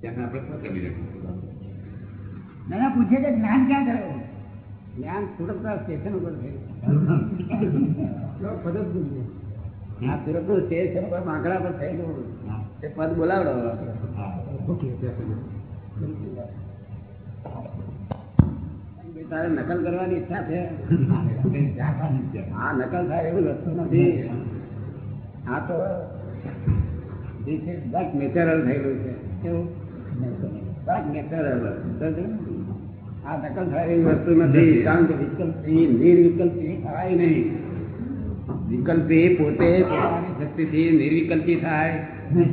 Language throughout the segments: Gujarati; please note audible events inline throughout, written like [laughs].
ત્યાં આપણે કરી રહ્યા દાદા પૂછે છે જ્ઞાન ક્યાં કરે? જ્ઞાન સુરતના સ્ટેશન ઉપર લો, પદ જ સ્ટેશન ઉપર પર થયેલું તે પદ બોલાવડો. તારે નકલ કરવાની ઈચ્છા છે? આ નકલ થાય એવું વસ્તુ નથી. આ તો this is but થયેલું છે. કેવું? આ નકલ થાય એવી વસ્તુ નથી કારણ કે વિકલ્પી નિર્વિકલ્પી થાય નહીં વિકલ્પી પોતે પોતાની શક્તિથી નિર્વિકલ્પી થાય નહીં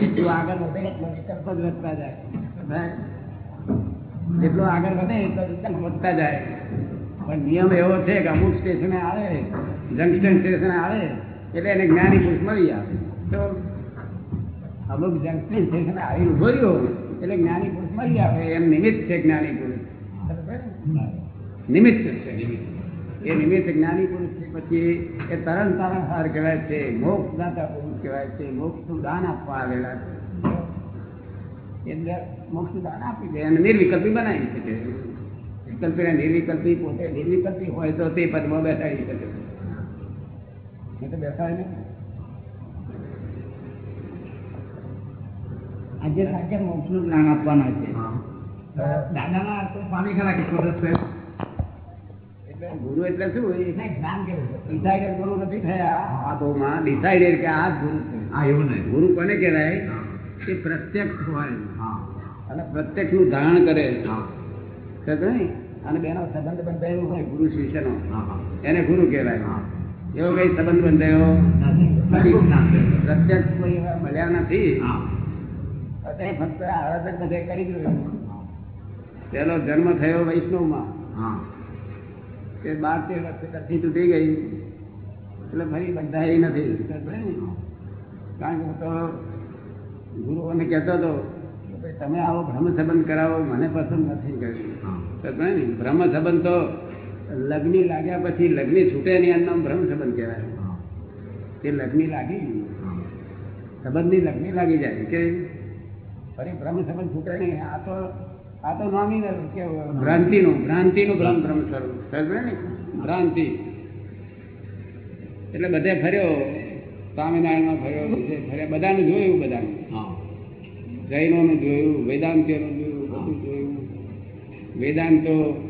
જેટલું આગળ વધે એટલો વિકલ્પ જ વધતા જાય થાય? જેટલો આગળ વધે એટલો વિકલ્પ વધતા જાય પણ નિયમ એવો છે કે અમુક સ્ટેશને આવે જંકશન સ્ટેશને આવે એટલે એને જ્ઞાની પુરુષ મળી આવે તો અમુક જંકશન સ્ટેશને આવી ઊભો રહ્યો એટલે જ્ઞાની પુરુષ મળી આવે એમ નિમિત્ત છે જ્ઞાની પુરુષ? નિમિત્ત છે એ નિમિત્ત જ્ઞાની પુરુષ છે, પછી એ તરણ તારણહાર કહેવાય છે મોક્ષ દાતા પુરુષ કહેવાય છે, મોક્ષનું દાન આપવા આવેલા છે. એ મોક્ષ દાન આપી દે અને નિર્વિકલ્પી બનાવી શકે. વિકલ્પી નિર્વિકલ્પી પોતે નિર્વિકલ્પી હોય તો તે પદમાં બેસાડી શકે. તો બેસાડે નહીં. આજે સાચે મોક્ષનું જ્ઞાન આપવાના છે. દાદાના સ્વામી ખરા કે એટલે ગુરુ એટલે શું જ્ઞાન ડિસાઇડેડ ગુરુ નથી થયા. આ તો માં ડિસાઇડેડ કે આ ગુરુ હા એવું નહીં. ગુરુ કોને કહેવાય? કે પ્રત્યક્ષ હોય. હા. અને પ્રત્યક્ષનું ધારણ કરે. છે અને બેનો સંબંધ બંધાયો હોય ગુરુ શિષ્યનો. હા હા. એને ગુરુ કહેવાય. હા. એવો કઈ સંબંધ બંધાયો. પ્રત્યક્ષ કોઈ મળ્યા નથી હા તે ફક્ત આરાધક બધે કરી દીધું પેલો જન્મ થયો વૈષ્ણવમાં. હા. તે બાર તેર વર્ષે કચ્છી તૂટી ગઈ. એટલે ફરી એ નથી. કારણ કે હું તો ગુરુઓને કહેતો હતો તમે આવો ભ્રમ સંબંધ કરાવો મને પસંદ નથી કર્યું. ને? ભ્રમ સંબંધ તો લગ્ની લાગ્યા પછી લગ્ની છૂટે નહીં એનું ભ્રમ સંબંધ કહેવાય. તે લગ્ની લાગી સંબંધની લગ્ની લાગી જાય. કે ફરી ભ્રમ સંબંધ છૂટે નહીં આ તો આ તો નોમિનલ ભ્રાંતિનું ભ્રાંતિનું ભ્રમ ભ્રમ સ્વરૂપ સમજ્યો ને? ભ્રાંતિ. એટલે બધે ફર્યો સ્વામિનારાયણમાં ફર્યો ફર્યા. બધાનું જોયું બધાનું. હા. જૈનોનું જોયું વેદાંતિઓનું જોયું બધું જોયું. વેદાંતો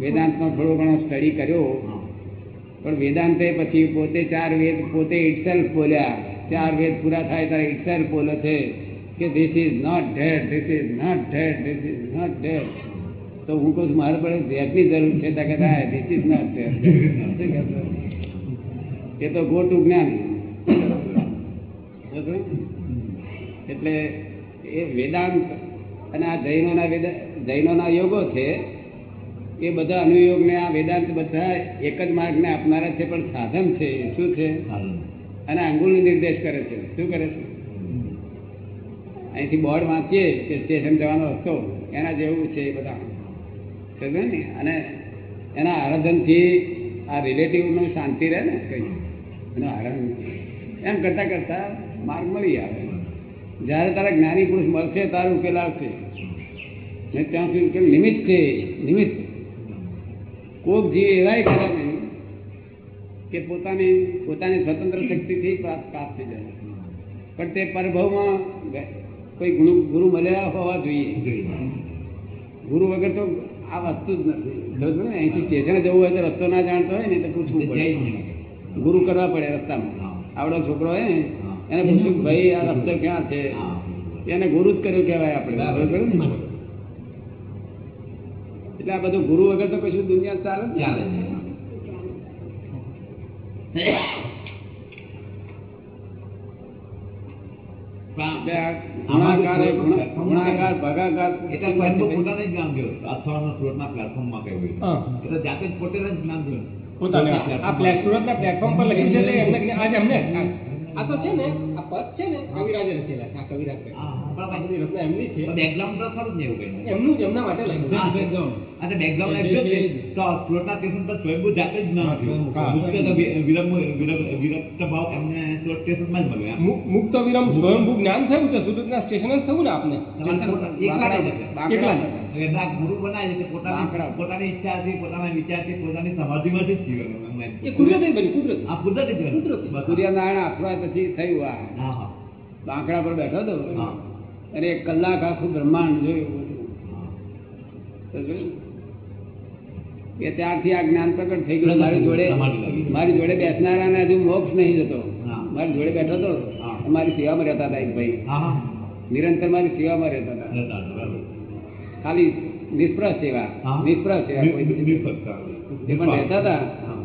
વેદાંતનો થોડો ઘણો સ્ટડી કર્યો. હા. પણ વેદાંતે પછી પોતે ચાર વેદ પોતે ઇટસેલ્ફ બોલ્યા. ચાર વેદ પૂરા થાય ત્યારે ઇટસેલ્ફ બોલે છે. કે this is not dead this is not dead this is not dead તો હું કહું મારે પડે ધ્યાનની જરૂર છે તો કે ના ધીસ ઇઝ નોટ ડેડ એ તો ગોટું જ્ઞાન એટલે એ વેદાંત અને આ જૈનોના વેદા જૈનોના યોગો છે એ બધા અનુયોગને આ વેદાંત બધા એક જ માર્ગને આપનારા છે પણ સાધન છે શું છે? અને આંગુલનો નિર્દેશ કરે છે. શું કરે છે? અહીંથી બોર્ડ વાંચીએ કે સ્ટેશન જવાનો રસ્તો, એના જેવું છે એ બધા. સમજે ને? અને એના આરાધનથી આ રિલેટિવનું શાંતિ રહે ને કઈ. એનું આરાધન. એમ કરતાં કરતાં માર્ગ મળી આવે. જ્યારે તારા જ્ઞાની પુરુષ મળશે, તારું ઉકેલ આવશે. ને ત્યાં સુધી ઉકેલ નિમિત્ત છે, નિમિત્ત. કોક જીવ એવાય કરે નહીં કે પોતાની પોતાની સ્વતંત્ર શક્તિથી પ્રાપ્ત થઈ જાય. પણ તે પરભવમાં કોઈ ગુરુ ગુરુ મળ્યા હોવા જોઈએ. ગુરુ વગર તો આ વસ્તુ જ નથી. અહીંથી સ્ટેશન જવું હોય તો રસ્તો ના જાણતો હોય ને તો પૂછવું પડે. ગુરુ કરવા પડે રસ્તામાં. આવડો છોકરો હોય ને એને પૂછ્યું ભાઈ આ રસ્તો ક્યાં છે? એને ગુરુ જ કર્યો કહેવાય આપણે? એટલે આ બધું ગુરુ વગર તો કશું દુનિયા ચાલે ચાલે ગુણાકાર ગુણાકાર ભાગાકાર. એટલે પોતાને જ અથવાના સુરતના પ્લેટફોર્મમાં કહ્યું હોય. એટલે જાતે જ પોતે જ જ્ઞાન થયું પોતાને આ પ્લે સુરતના પ્લેટફોર્મ પર લખી છે એમને આજે અમને આ- તો છે ને આ પદ છે ને કવિરાજ રચેલા છે આ કવિરાજ બેકગ્રાઉન્ડ તો ખરું જ એવું એમનું જ એમના માટે લખ્યું હા, અને બેકગ્રાઉન્ડ એમ છે તો સ્ત્રોતના સ્ટેશન પર સ્વયંભૂ જાતે જ ન મુક્ત વિરમ વિરમ વિરક્ત ભાવ એમને સ્ત્રોત સ્ટેશનમાં જ મળ્યો મુક્ત વિરમ સ્વયંભૂ જ્ઞાન થયું છે સુરતના સ્ટેશન જ થયું ને આપને. એકલા એકલા ગુરુ બનાવે છે પોતાની પોતાની ઈચ્છાથી પોતાના વિચારથી પોતાની સમાધિમાંથી જ જીવન એ કુદરતી કુદરતી. આ કુદરતી. કુદરતી. સૂર્યનારાયણ આથવા પછી થયું આ. બાંકડા પર બેઠો હતો. હા. અને એક કલાક આખું બ્રહ્માંડ જોયું બધું. કે ત્યારથી આ જ્ઞાન પ્રગટ થઈ ગયું. મારી જોડે મારી જોડે બેસનારાને હજુ મોક્ષ નહીં જતો. મારી જોડે બેઠો હતો મારી સેવામાં રહેતા હતા એક ભાઈ. નિરંતર મારી સેવામાં રહેતા હતા. ખાલી નિષ્ફળ સેવા હા. નિષ્ફળ સેવા. એ પણ રહેતા હતા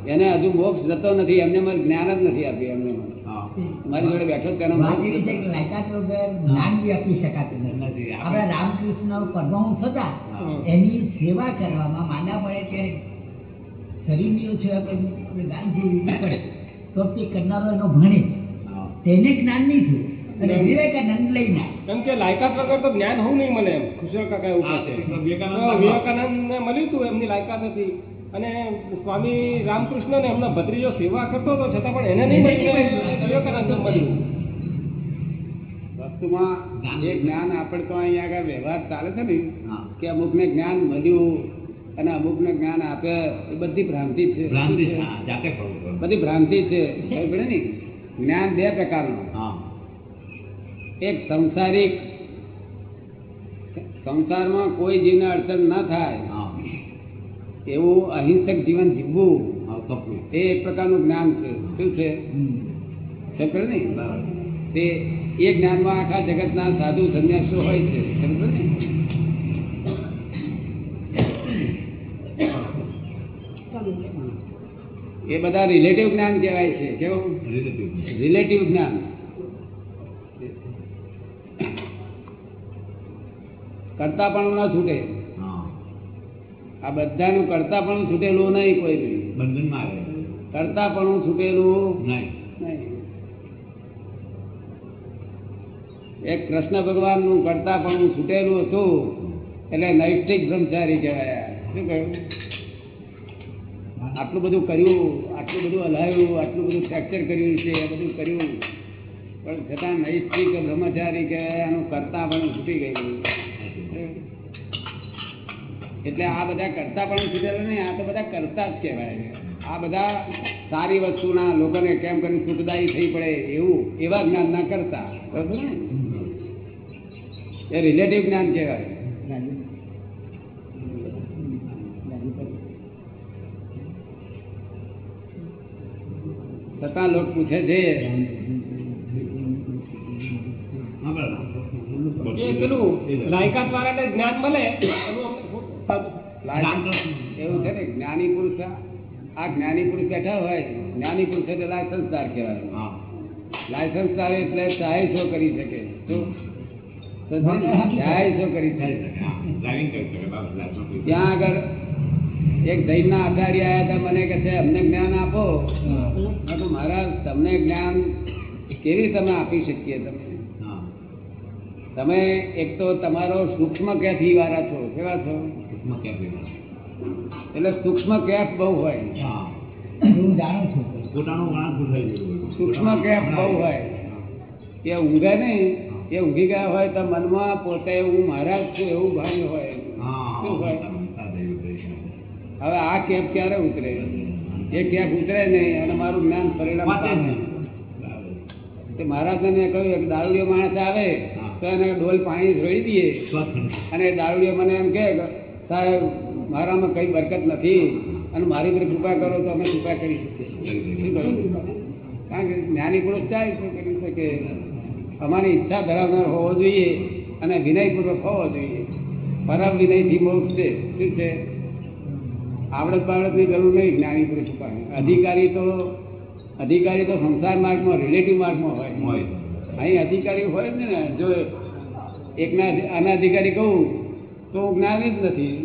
એને હજુ મોક્ષ જતો નથી. એમને મારે જ્ઞાન જ નથી આપ્યું એમને. મારી જોડે બેઠો જ તેનો વાત મોક્ષ એવી છે જતો. કે લાયકાત વગર જ્ઞાન બી આપી શકાતું નથી. નથી આપણા રામકૃષ્ણ પરમહંસ હતા. એની સેવા કરવામાં માંદા પડે ત્યારે શરીરની સેવા કરી આપણે જેવી પડે તો તે કરનારો એનો ભણે. તેને જ્ઞાન નહીં થયું અને વિવેકાનંદ લઈને. કેમ કે લાયકાત વગર તો જ્ઞાન હોવું નહીં મળે એમ. ખુશ કાકા એવું વિવેકાનંદ ને મળ્યું હતું એમની લાયકાત હતી. અને સ્વામી રામકૃષ્ણ ને એમના ભત્રીજો સેવા કરતો હતો છતાં પણ એને નહીં મળ્યું. વસ્તુમાં જે જ્ઞાન આપણે તો અહીંયા આગળ વ્યવહાર ચાલે છે ને. કે અમુકને જ્ઞાન મળ્યું અને અમુકને જ્ઞાન આપે એ બધી ભ્રાંતિ છે. બધી ભ્રાંતિ છે. ખબર પડે ને? જ્ઞાન બે પ્રકારનું. હા. એક સંસારિક સંસારમાં કોઈ જીવને અડચણ ના થાય એવું અહિંસક જીવન જીવવું એ એક પ્રકારનું જ્ઞાન છે. શું છે. ખબર ને? તે એ જ્ઞાનમાં આખા જગતના સાધુ સંન્યાસો હોય છે. ખબર ને? એ બધા રિલેટિવ જ્ઞાન કહેવાય છે. કેવું? રિલેટિવ જ્ઞાન. કરતા પણ ન છૂટે. આ બધાનું કરતા પણ છૂટેલું નહીં કોઈ બંધનમાં આવે કરતા પણ છૂટેલું નહીં. એક કૃષ્ણ ભગવાનનું કરતા પણ છૂટેલું હતું એટલે નૈષ્ઠિક બ્રહ્મચારી કહેવાય. શું કહ્યું? આટલું બધું કર્યું આટલું બધું હલાવ્યું આટલું બધું ફ્રેક્ચર કર્યું છે એ બધું કર્યું. પણ છતાં નૈષ્ઠિક બ્રહ્મચારી કહેવાય એનું કરતા પણ છૂટી ગયું. એટલે આ બધા કરતા પણ છૂટેલા નહીં આ તો બધા કરતા જ કહેવાય આ બધા સારી વસ્તુના લોકોને કેમ કરીને સુખદાયી થઈ પડે એવું એવા જ્ઞાનના કરતા. બરાબર ને? એ રિલેટિવ જ્ઞાન કહેવાય. છતાં લોકો પૂછે છે. પેલું લાયકાત વાળાને જ્ઞાન મળે એવું છે ને જ્ઞાની પુરુષ આ જ્ઞાની પુરુષ બેઠા હોય જ્ઞાની પુરુષ એટલે લાયસન્સદાર કહેવાય. હા. લાયસન્સદાર એટલે ચાહે શો કરી શકે. શું? તો કરી શકે. શકે હા ડ્રાઇવિંગ કરી શકે બરાબર લાયસન્સ ત્યાં આગળ એક જૈનના આચાર્ય આવ્યા હતા મને કહે છે અમને જ્ઞાન આપો. મહારાજ તમને જ્ઞાન કેવી તમે આપી શકીએ તમે હા. તમે એક તો તમારો સૂક્ષ્મ ક્યાંથી વાળા છો કેવા છો? ક્યાં પીવાનું? એટલે સૂક્ષ્મ કેપ બહુ હોય. હું. જાણું છું. પોતાનું વળાંક ભૂલાઈ ગયું સૂક્ષ્મ કેપ બહુ હોય. એ ઊંઘે નહીં. એ ઊંઘી ગયા હોય તો મનમાં પોતે હું મહારાજ છું એવું ભાન હોય. શું હોય. હવે આ કેપ ક્યારે ઉતરે? એ કેપ ઉતરે નહીં અને મારું જ્ઞાન પરિણામ જ પામે. તે મહારાજને કહ્યું કે દારૂડિયો માણસ આવે તો એને ડોલ પાણી ધોઈ દઈએ. અને દારૂડિયો મને એમ કહે કે સાહેબ મારામાં કઈ બરકત નથી અને મારી પર કૃપા કરો તો અમે કૃપા કરી શકીએ. કારણ કે જ્ઞાની પુરુષ ચાહે શું કરી શકે? અમારી ઈચ્છા ધરાવનાર હોવો જોઈએ અને વિનયપૂર્વક હોવો જોઈએ. પરમ વિનયથી મોક્ષ છે. શું છે? આવડત બાવડતની જરૂર નહીં જ્ઞાની પુરુષ પાસે. અધિકારી તો અધિકારી તો સંસાર માર્ગમાં રિલેટિવ માર્ગમાં હોય. અહીં અધિકારી હોય જ ને. જો એકના અનાધિકારી કહું તો હું જ્ઞાની જ નથી?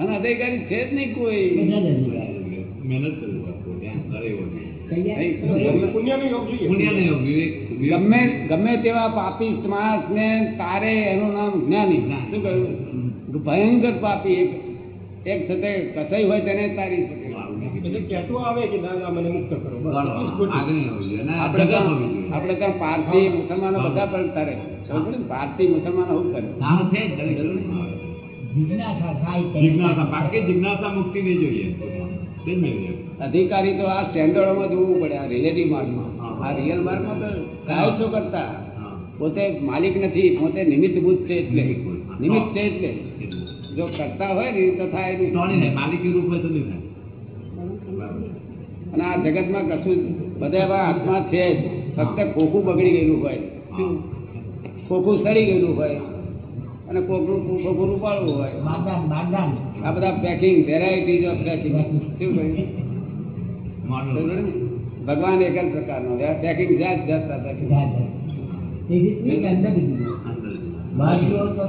અનાધિકારી છે જ નહીં કોઈ. મહેનત ગમે ગમે તેવા પાપી માણસને તારે એનું નામ જ્ઞાની. શું કહ્યું? ભયંકર પાપી એક એક સાથે કસાઈ હોય તેને તારી શકે એટલે કહેતું આવે કે દાદા મને મુક્ત કરો આપણે ત્યાં પારસી મુસલમાનો બધા પણ ને? પારસી મુસલમાનો હું કરે. અધિકારી તો આ સ્ટેન્ડર્ડોમાં જોવું પડે આ રિલેટિવ માર્ગમાં આ રિયલ માર્ગમાં તો છો કરતા? પોતે માલિક નથી પોતે નિમિત્તભૂત છે એટલે. નિમિત્ત છે એટલે. જો કરતા હોય ને તો થાય માલિકી રૂપ હોય તો નહીં થાય. અને આ જગતમાં કશું બધા એવા આત્મા છે જ. ફક્ત ખોખું બગડી ગયેલું હોય. ખોખું સડી ગયેલું હોય. અને કોકનું ખોખું રૂપાળવું હોય. આ બધા પેકિંગ વેરાયટીઝ ઓફ પેકિંગ શું કહ્યું? ભગવાન એક જ પ્રકારનો. પેકિંગ જાત જાત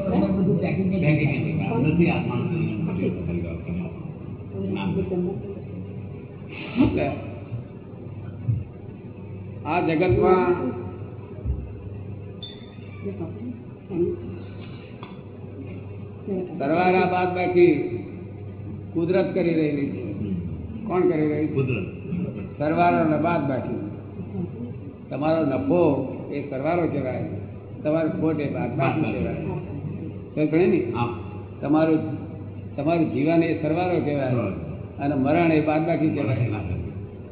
તમને બધું packing જ Packing આ જગતમાં સરવારા બાદ બાકી કુદરત કરી રહેલી છે. કોણ કરી રહી? કુદરત. સરવારો ને બાદ બાકી તમારો નફો એ સરવારો કહેવાય. તમારો ખોટ એ બાદ બાકી કહેવાય. સમજ ને. તમારું તમારું જીવન એ સરવારો કહેવાય. અને મરણ એ બાદ બાકી કહેવાય.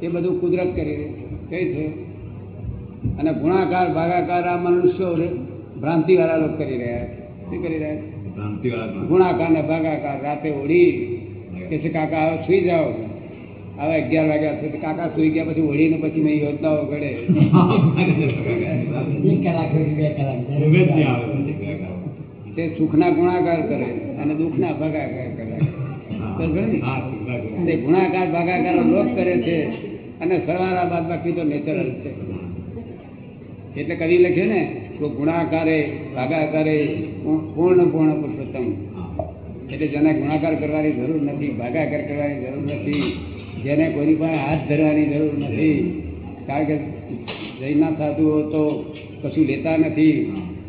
એ બધું કુદરત કરી રહી છે કઈ છે. અને ગુણાકાર ભાગાકાર આ મનુષ્યો ભ્રાંતિવાળા લોકો કરી રહ્યા છે. શું કરી રહ્યા છે? ભ્રાંતિવાળા ગુણાકાર ને ભાગાકાર રાતે ઓળી કે છે કાકા હવે સુઈ જાઓ. હવે અગિયાર વાગ્યા છે કાકા સુઈ ગયા પછી ઓળીને પછી મેં યોજનાઓ ઘડે. સુધી. તે સુખના ગુણાકાર કરે અને દુઃખના ભાગાકાર કરે. તે ગુણાકાર ભાગાકાર લોક કરે છે અને સરવાળા બાદ બાકી તો નેચરલ છે. એટલે કવિ લખ્યું ને તો ગુણાકારે ભાગાકારે પૂર્ણ પૂર્ણ પુરુષોત્તમ. એટલે જેને ગુણાકાર કરવાની જરૂર નથી ભાગાકાર કરવાની જરૂર નથી જેને કોઈની પાસે હાથ ધરવાની જરૂર નથી કારણ કે જૈનના સાધુઓ તો કશું લેતા નથી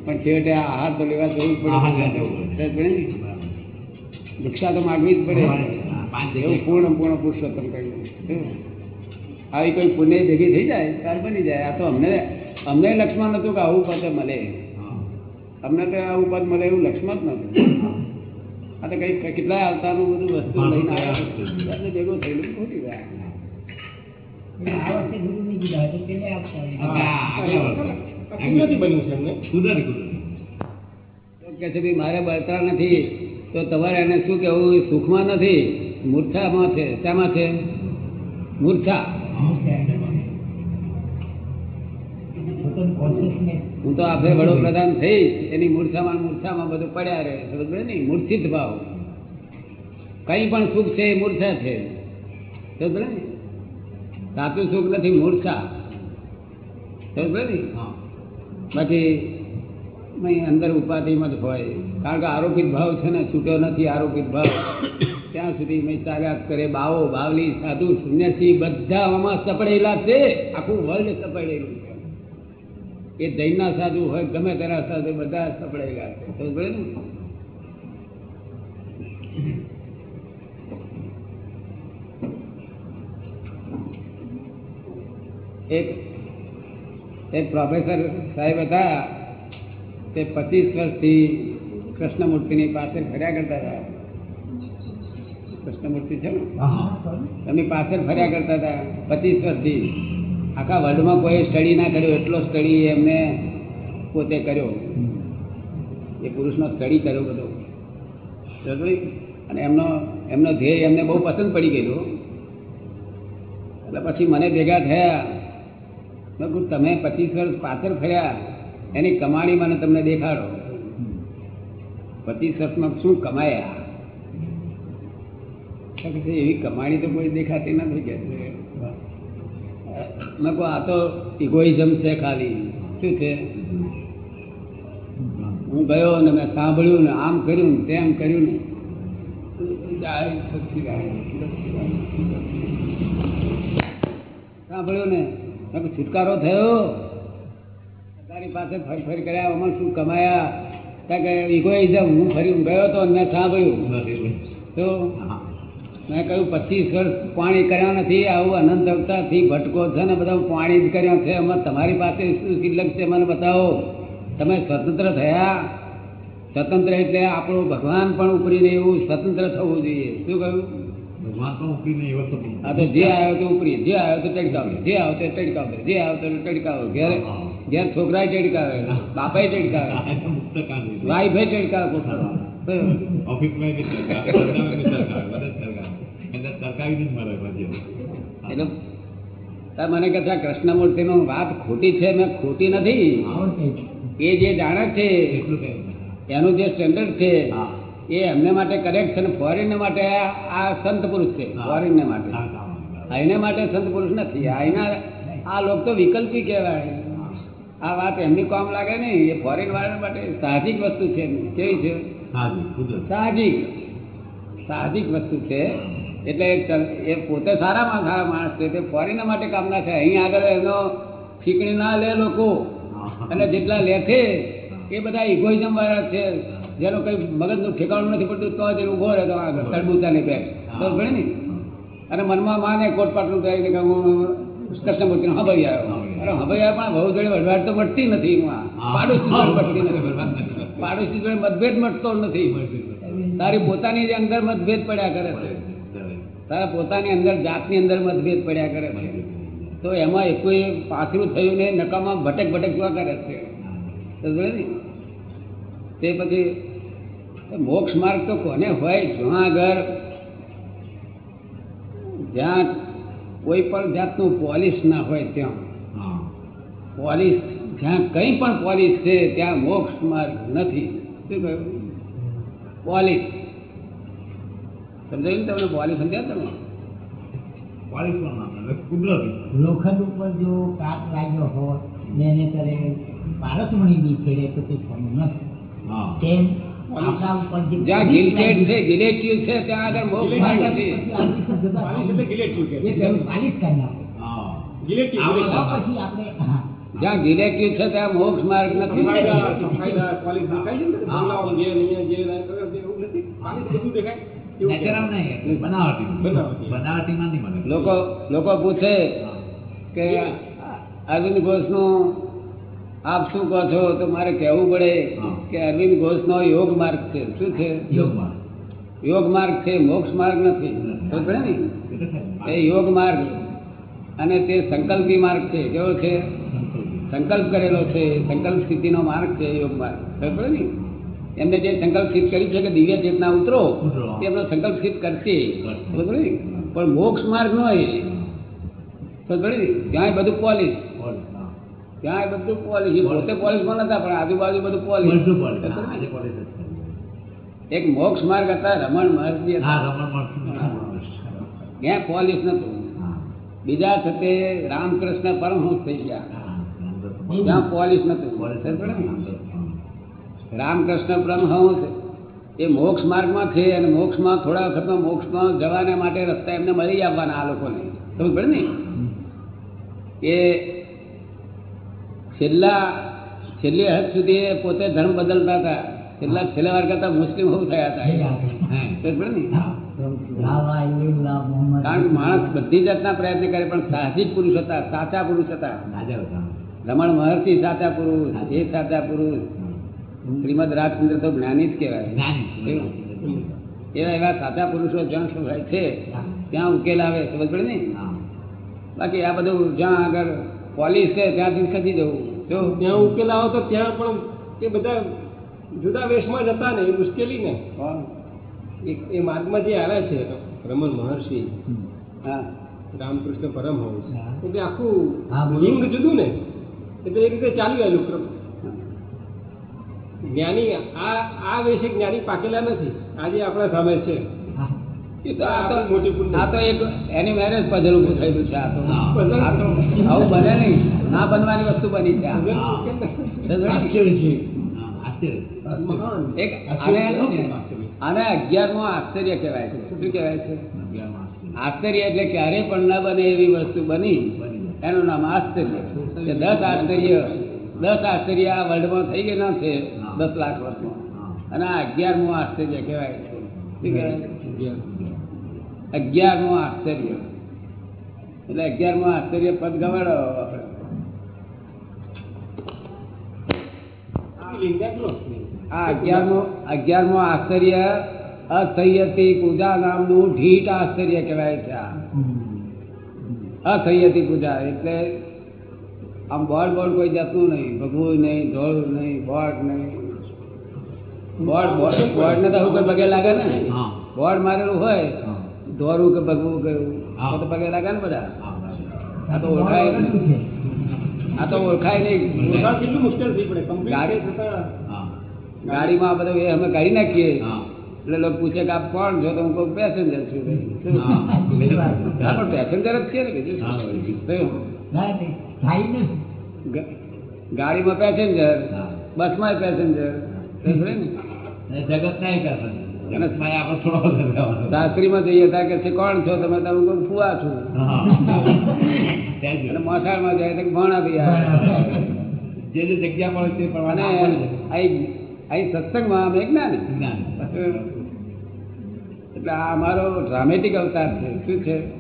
પણ છેવટે આ હાથ તો લેવા જરૂર જ પડે જવું? ભિક્ષા તો માગવી જ પડે. પાંચ એવું પૂર્ણ પૂર્ણ પુરુષોત્તમ કહ્યું આવી કોઈ પુણ્ય ભેગી થઈ જાય ત્યાર બની જાય. આ તો અમને અમને લક્ષ્મણ નતું કે આવું પદ મળે. અમને તો આવું પદ મળે એવું લક્ષ્મણ જ નહોતું. આ તો કઈ કેટલાય આવતાનું બધું વસ્તુ લઈને આવ્યા. ભેગું થયેલું ખોટી ભાઈ મારે બળતરા નથી તો તમારે એને શું કેવું સુખમાં નથી. મૂર્છામાં છે. શામાં છે? મૂર્છા હું તો આપણે વડોપ્રધાન થઈ એની મૂર્છામાં મૂર્છામાં બધું પડ્યા રહે. પડે ને? મૂર્છિત ભાવ. કંઈ પણ સુખ છે એ મૂર્છા છે. સમજ ને? સાચું સુખ નથી મૂર્છા સમજ ને? બાકી અંદર ઉપાધિમાં જ હોય. કારણ કે આરોપિત ભાવ છે ને? છૂટ્યો નથી આરોપિત ભાવ. ત્યાં સુધી મેં કરે, બાવો બાવલી સાધુ, સંન્યાસી બધા આમાં સપડેલા છે. આખું વર્લ્ડ સપડેલું છે. એ જૈનના સાધુ હોય, ગમે તેના સાધુ બધા સપડેલા છે. સમજ ને? એક એક પ્રોફેસર સાહેબ હતા. તે પચીસ વર્ષથી કૃષ્ણમૂર્તિની પાસે ફર્યા કરતા હતા. કૃષ્ણમૂર્તિ છે ને એમની પાછળ ફર્યા કરતા હતા પચીસ વર્ષથી. આખા વર્લ્ડમાં કોઈ સ્ટડી ના કર્યો એટલો સ્ટડી એમને પોતે કર્યો. એ પુરુષનો સ્ટડી કર્યો બધો. અને એમનો એમનો ધ્યેય એમને બહુ પસંદ પડી ગયેલો. એટલે પછી મને ભેગા થયા. મેં તમે પચીસ વર્ષ પાછળ ફર્યા. એની કમાણી મને તમને દેખાડો. પચીસ વર્ષમાં શું કમાયા? એવી કમાણી તો કોઈ દેખાતી નથી કે મેં કહું આ તો ઇગોઇઝમ છે ખાલી શું છે હું ગયો ને મેં સાંભળ્યું ને આમ કર્યું ને તેમ કર્યું ને. સાંભળ્યું ને મેં છુટકારો થયો તારી પાસે ફરી ફરી કર્યા અમે શું કમાયા કે ઇગોઇઝમ હું ફરી ગયો તો મેં સાંભળ્યું તો. મેં કહ્યું પચીસ વર્ષ પાણી કર્યા નથી આવું અનંત અવતારથી ભટકો છે ને બધા પાણી જ કર્યા છે. એમાં તમારી પાસે શું શિલ્લક છે મને બતાવો. તમે સ્વતંત્ર થયા. સ્વતંત્ર એટલે આપણું ભગવાન પણ ઉપરીને એવું સ્વતંત્ર થવું જોઈએ. શું કહ્યું? ભગવાન પણ એવો તો આ તો જે આવ્યો તો ઉપરી. જે આવ્યો તો ટડકાવે જે આવ્યો તો ટડકાવે જે આવ્યો તો ટડકાવે ઘેર ઘેર છોકરા ટડકાવે બાપાય ટડકાવે. વાઈફે ટડકાવે. ઓફિસમાં એટલે એટલે તાર મને કહે છે આ કૃષ્ણમૂર્તિનું વાત ખોટી છે મેં ખોટી નથી. એ જે જાણે છે એનું જે સ્ટેન્ડર્ડ છે એ એમને માટે કરેક્ટ છે ને ફોરેન માટે આ સંત પુરુષ છે હા. ફોરેન માટે. એને માટે સંત પુરુષ નથી. અહીંના આ લોકો તો વિકલ્પી કહેવાય. આ વાત એમની કામ લાગે નહીં. એ ફોરેન વાળા માટે સાહજિક વસ્તુ છે. કેવી છે? સાહજિક સાહજિક. વસ્તુ છે. એટલે એ પોતે સારામાં સારા માણસ છે તે ફોરેન માટે કામના છે. અહીં આગળ એનો ફીકણી ના લે લોકો. અને જેટલા લે છે એ બધા ઇગોઇઝમ વાળા છે. જેનો કઈ મગજનું ઠેકાણું નથી પડતું તો જ ઊભો રહે તો આગળ તરબૂચાની બેગ તો ભણે ને? અને મનમાં માને કોટપાટનું થાય કે હું કૃષ્ણમૂર્તિનો હભાઈ આવ્યો. અરે હભાઈ આવ્યો પણ બહુ જોડે વઢવાડ તો મળતી નથી પાડોશી જોડે મટતી નથી. પાડોશી જોડે મતભેદ મળતો નથી. તારી પોતાની જે અંદર મતભેદ પડ્યા કરે છે. તારા પોતાની અંદર જાતની અંદર મતભેદ પડ્યા કરે છે. તો એમાં એક કોઈ પાછરું થયું ને નકામાં ભટક ભટકવા કરે છે. તો પછી મોક્ષ માર્ગ તો કોને હોય? જ્યાં આગળ જ્યાં કોઈ પણ જાતનું પોલિશ ના હોય ત્યાં. પોલિશ જ્યાં કંઈ પણ પોલિશ છે ત્યાં મોક્ષ માર્ગ નથી. શું કહ્યું? પોલિશ સમજાયું તમને પોલિશ સમજાય તમે પાલિશ પણ કુદરતી લોખંડ ઉપર જો કાટ લાગ્યો હોય ને એને કરે પારસમણી બી ફેરે તો તે સોનું નથી? હા. તેમ જ્યાં ગિલ્ટેડ છે ગિલેટ્યુ છે ત્યાં આગળ મોક્ષ પાલિશ કરી નાખે. પછી આપણે હા. જ્યાં ગિલેટ્યુ છે ત્યાં મોક્ષ માર્ગ નથી. સફાઈદાર, સફાઈદાર, પાલિશ દેખાય છે ને બધું બંગલાઓમાં જે જે એવું નથી. બધું દેખાય. નેચરલ નહીં બનાવટી બનાવટી. બનાવટીમાં નહીં મળે લોકો લોકો પૂછે કે અરવિંદ ઘોષનું આપ શું કહો છો? તો મારે કહેવું પડે કે અરવિંદ ઘોષનો યોગ માર્ગ છે. શું છે? યોગમાં યોગ માર્ગ છે મોક્ષ માર્ગ નથી. તો પડે ને? એ યોગ માર્ગ. અને તે સંકલ્પી માર્ગ છે. કેવો છે? સંકલ્પ. કરેલો છે. સંકલ્પ સ્થિતિનો માર્ગ છે યોગ માર્ગ. ખબર ને? એમને જે સંકલ્પ સિદ્ધ કરી છે કે દિવ્ય ચેતના ઉતરો એમનો સંકલ્પ સિદ્ધ કરશે. પણ મોક્ષ માર્ગ નો એ. ત્યાં બધું બોલ, ત્યાં બધું પોલિશ એ પોતે પોલિશમાં નતા પણ આજુબાજુ બધું? પોલીસ. એક મોક્ષ માર્ગ હતા રમણ હતા. ત્યાં પોલિશ નતું. બીજા થતે રામકૃષ્ણ પરમહંસ થઈ ગયા. ત્યાં પોલિશ નતું પોલીસ જ ખબર પડે ને? અંદર, હા. રામકૃષ્ણ પરમહંસ એ મોક્ષ માર્ગમાં છે અને મોક્ષમાં થોડા વખતમાં મોક્ષમાં જવાના માટે રસ્તા એમને મળી આવવાના આ લોકોને. ખબર પડે ને? એ છેલ્લા છેલ્લી હદ સુધી એ પોતે ધર્મ બદલતા હતા. છેલ્લા છેલ્લા વાર કરતા મુસ્લિમ હોવું થયા હતા. ને? કારણ કે માણસ બધી જાતના પ્રયત્ન કરે પણ સાહસિક પુરુષ હતા સાચા પુરુષ હતા. રમણ મહર્ષિ સાચા પુરુષ એ સાચા પુરુષ. શ્રીમદ રાજચંદ્ર તો જ્ઞાની જ કહેવાય. એવા. એવા સાચા પુરુષો જ્યાં શું છે ત્યાં ઉકેલ આવે સમજ પડે ને? હા. બાકી આ બધું જ્યાં આગળ પોલીસ છે ત્યાંથી ખસી જવું. જો ત્યાં ઉકેલ આવે તો ત્યાં પણ એ બધા જુદા વેશમાં જ હતા ને એ મુશ્કેલી ને? એ માર્ગમાં જે આવે છે રમણ મહર્ષિ હા. રામકૃષ્ણ પરમહંસ. એટલે આખું. લિંગ જુદું ને. એટલે એ રીતે ચાલ્યું આવેલું ક્રમ. જ્ઞાની આ આ વિશે જ્ઞાની પાકેલા નથી આજે આપણા સામે છે હા. એ તો આ તો મોટી પુણ્ય. આ તો એક એની મેરેજ પઝલ ઊભું થયેલું છે આ તો હા. આ તો આવું બને નહીં ના બનવાની વસ્તુ બની છે આ. હા. સમજ પડે? આશ્ચર્ય એક આને અગિયારમું કહેવાય છે શું કહેવાય છે આશ્ચર્ય. એટલે ક્યારે પણ ન બને એવી વસ્તુ બની બની એનું નામ આશ્ચર્ય દસ આશ્ચર્ય દસ આશ્ચર્ય આ વર્લ્ડમાં થઈ ગયેલા છે. દસ લાખ વર્ષમાં અને આ અગિયારમું આશ્ચર્ય કહેવાય છે. શું કહેવાય? અગિયારમું આશ્ચર્ય. એટલે અગિયારમું આશ્ચર્ય પદ ગવાડો આપણે. આ અગિયારમો અગિયારમો આશ્ચર્ય અસહ્યતી પૂજા નામનું ઢીટ આશ્ચર્ય કહેવાય છે આ. અસહ્યતી પૂજા એટલે આમ બોર્ડ બોર્ડ કોઈ જતું નહીં ભગવું નહીં ધોળું નહીં બોર્ડ નહીં બોર્ડ બોર્ડ બોર્ડ ને તો આવું કોઈ પગે લાગે ને હા. બોર્ડ મારેલું હોય હા. ધોરું કે ભગવું કે એવું હા. તો તો પગે લાગે ને બધા હા, બરાબર. આ તો ઓળખાય જ નહીં આ તો ઓળખાય નહીં ઓળખાણ કેટલું મુશ્કેલ થઈ પડે કમ્પ્લીટ ગાડી- છે છતાં હા. ગાડીમાં આ બધું એ અમે કાઢી નાખીએ હા. એટલે લોકો પૂછે કે આપ કોણ છો તો હું કહું પેસેન્જર છું ભાઈ. શું? હા. હા, પણ પેસેન્જર જ છે ને બીજું શું? હા, શું? ના, નહીં. થાય ને. ગ- ગાડીમાં પેસેન્જર હા. બસમાં પેસેન્જર ને અને જગત નહીં. શાસ્ત્રીમાં જઈએ ત્યાં કે છે કોણ છો તમે? તમે ફુવા છું. મોસાળમાં જાય તો ભણા જે જે જગ્યા મળે તે પ્રમાણે અહીં સત્સંગમાં અમે જ્ઞાન. જ્ઞાન. એટલે આ અમારો ડ્રામેટિક અવતાર છે. શું છે?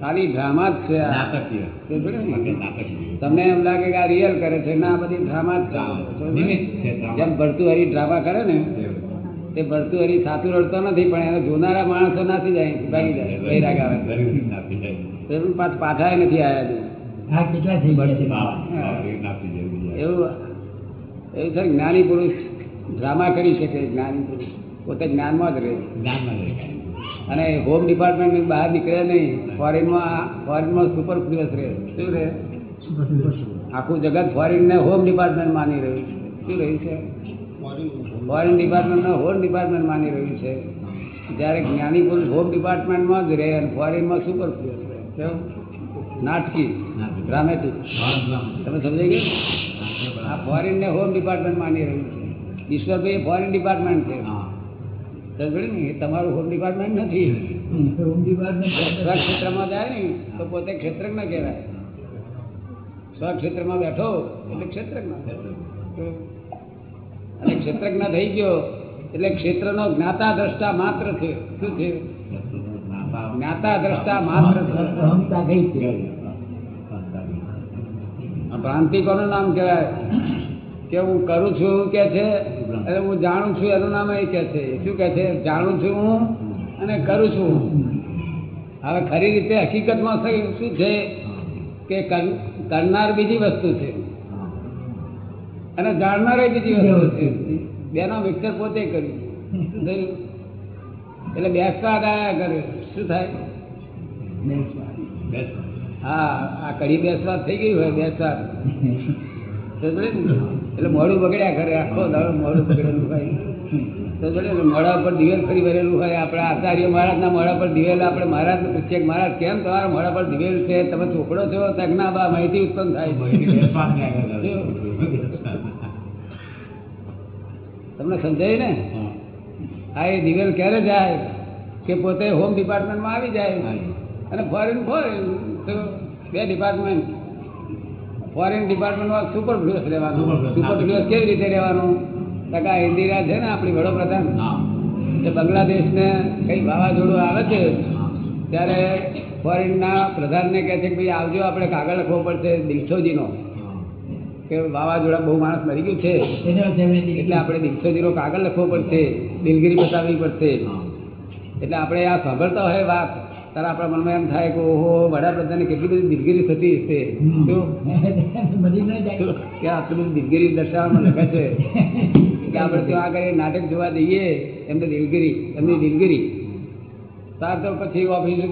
ખાલી ડ્રામા જ છે તમને એમ લાગે કે આ રિયલ કરે છે ના બધી ડ્રામા જ. જેમ ભરતુહરી ડ્રામા કરે ને તે ભરતુહરી સાચું રડતો નથી પણ એને જોનારા માણસો નાસી જાય ભાગી જાય વૈરાગ આવે. પાછા નથી આવ્યા. એવું એવું છે જ્ઞાની પુરુષ ડ્રામા કરી શકે જ્ઞાની પુરુષ પોતે જ્ઞાનમાં જ રહે. જ્ઞાનમાં રહે. અને હોમ ડિપાર્ટમેન્ટ બહાર નીકળ્યા નહીં ફોરેનમાં ફોરેનમાં સુપર ફ્યુઅસ રહે. શું રહે? આખું જગત ફોરેનને હોમ ડિપાર્ટમેન્ટ માની રહ્યું છે. શું રહ્યું છે? ફોરેન ડિપાર્ટમેન્ટને હોમ ડિપાર્ટમેન્ટ માની રહ્યું છે. જ્યારે જ્ઞાની પુરુષ હોમ ડિપાર્ટમેન્ટમાં જ રહે અને ફોરેનમાં સુપર ફ્યુઅસ રહે. કેવું નાટકી. ડ્રામેટિક તમે સમજાઈ ગયું? આ ફોરેનને હોમ ડિપાર્ટમેન્ટ માની રહ્યું છે. ઈશ્વરભાઈ ફોરેન ડિપાર્ટમેન્ટ છે. તમારું હોમ ડિપાર્ટમેન્ટ નથી સ્વક્ષેત્રમાં જાય ને તો પોતે ક્ષેત્રજ્ઞ કહેવાય. સ્વક્ષેત્રમાં બેઠો એટલે ક્ષેત્રજ્ઞ. અને ક્ષેત્રજ્ઞ થઈ ગયો એટલે ક્ષેત્રનો જ્ઞાતા દ્રષ્ટા માત્ર છે. શું છે? જ્ઞાતા દ્રષ્ટા માત્ર અહંતા ગઈ છે. ભ્રાંતિ કોનું નામ કહેવાય? કે હું કરું છું કે છે? અને હું જાણું છું એનું નામ એ કે છે. શું કે છે? જાણું છું હું અને કરું છું હવે ખરી રીતે હકીકતમાં શું શું છે કે કરનાર બીજી વસ્તુ છે. અને જાણનાર બીજી વસ્તુ છે. બેનો મિક્સર પોતે કર્યું? એટલે બેસવા આયા કરે. શું થાય? હા આ કઢી બેસવા થઈ ગઈ હોય બે સ્વાદ તો જોડે ને? એટલે મોડું બગડ્યા ઘરે આખો દાડો મોડું બગડેલું હોય. મોડા પર દિવેલ ફરી ભરેલું હોય. આપણા આચાર્ય મહારાજના મોડા પર દિવેલ. આપણે મહારાજને પૂછીએ મહારાજ કેમ તમારા મોડા પર દિવેલ છે? તમે ચોપડો છો? તજ્ઞા બા માહિતી ઉત્પન્ન થાય. તમને સમજાય ને? આ એ દિવેલ ક્યારે જાય? કે પોતે હોમ ડિપાર્ટમેન્ટમાં આવી જાય. અને ફોરેન ફોરેન બે ડિપાર્ટમેન્ટ ફોરેન ડિપાર્ટમેન્ટમાં સુપર ફ્લુઅસ રહેવાનું. સુપર ફ્લુઅસ કેવી રીતે રહેવાનું? ટકા ઇન્દિરા છે ને આપણી વડોપ્રધાન? એટલે બાંગ્લાદેશને કંઈ વાવાઝોડું આવે છે? ત્યારે ફોરેનના પ્રધાનને કહે છે કે ભાઈ આવજો આપણે કાગળ લખવો પડશે દિલસોજીનો. કે વાવાઝોડા બહુ માણસ મરી ગયું છે. એટલે આપણે દિલસોજીનો કાગળ લખવો પડશે દિલગીરી બતાવવી પડશે. એટલે આપણે આ સાંભળતા હોય વાત. ત્યારે આપણા મનમાં એમ થાય કે ઓહો વડાપ્રધાને કેટલી બધી દિલગીરી થતી હશે? કે આટલી બધી દિલગીરી દર્શાવવામાં લખે છે. કે આપણે ત્યાં આગળ નાટક જોવા જઈએ એમને દિલગીરી એમની દિલગીરી. તાર તો પછી ઓફિસ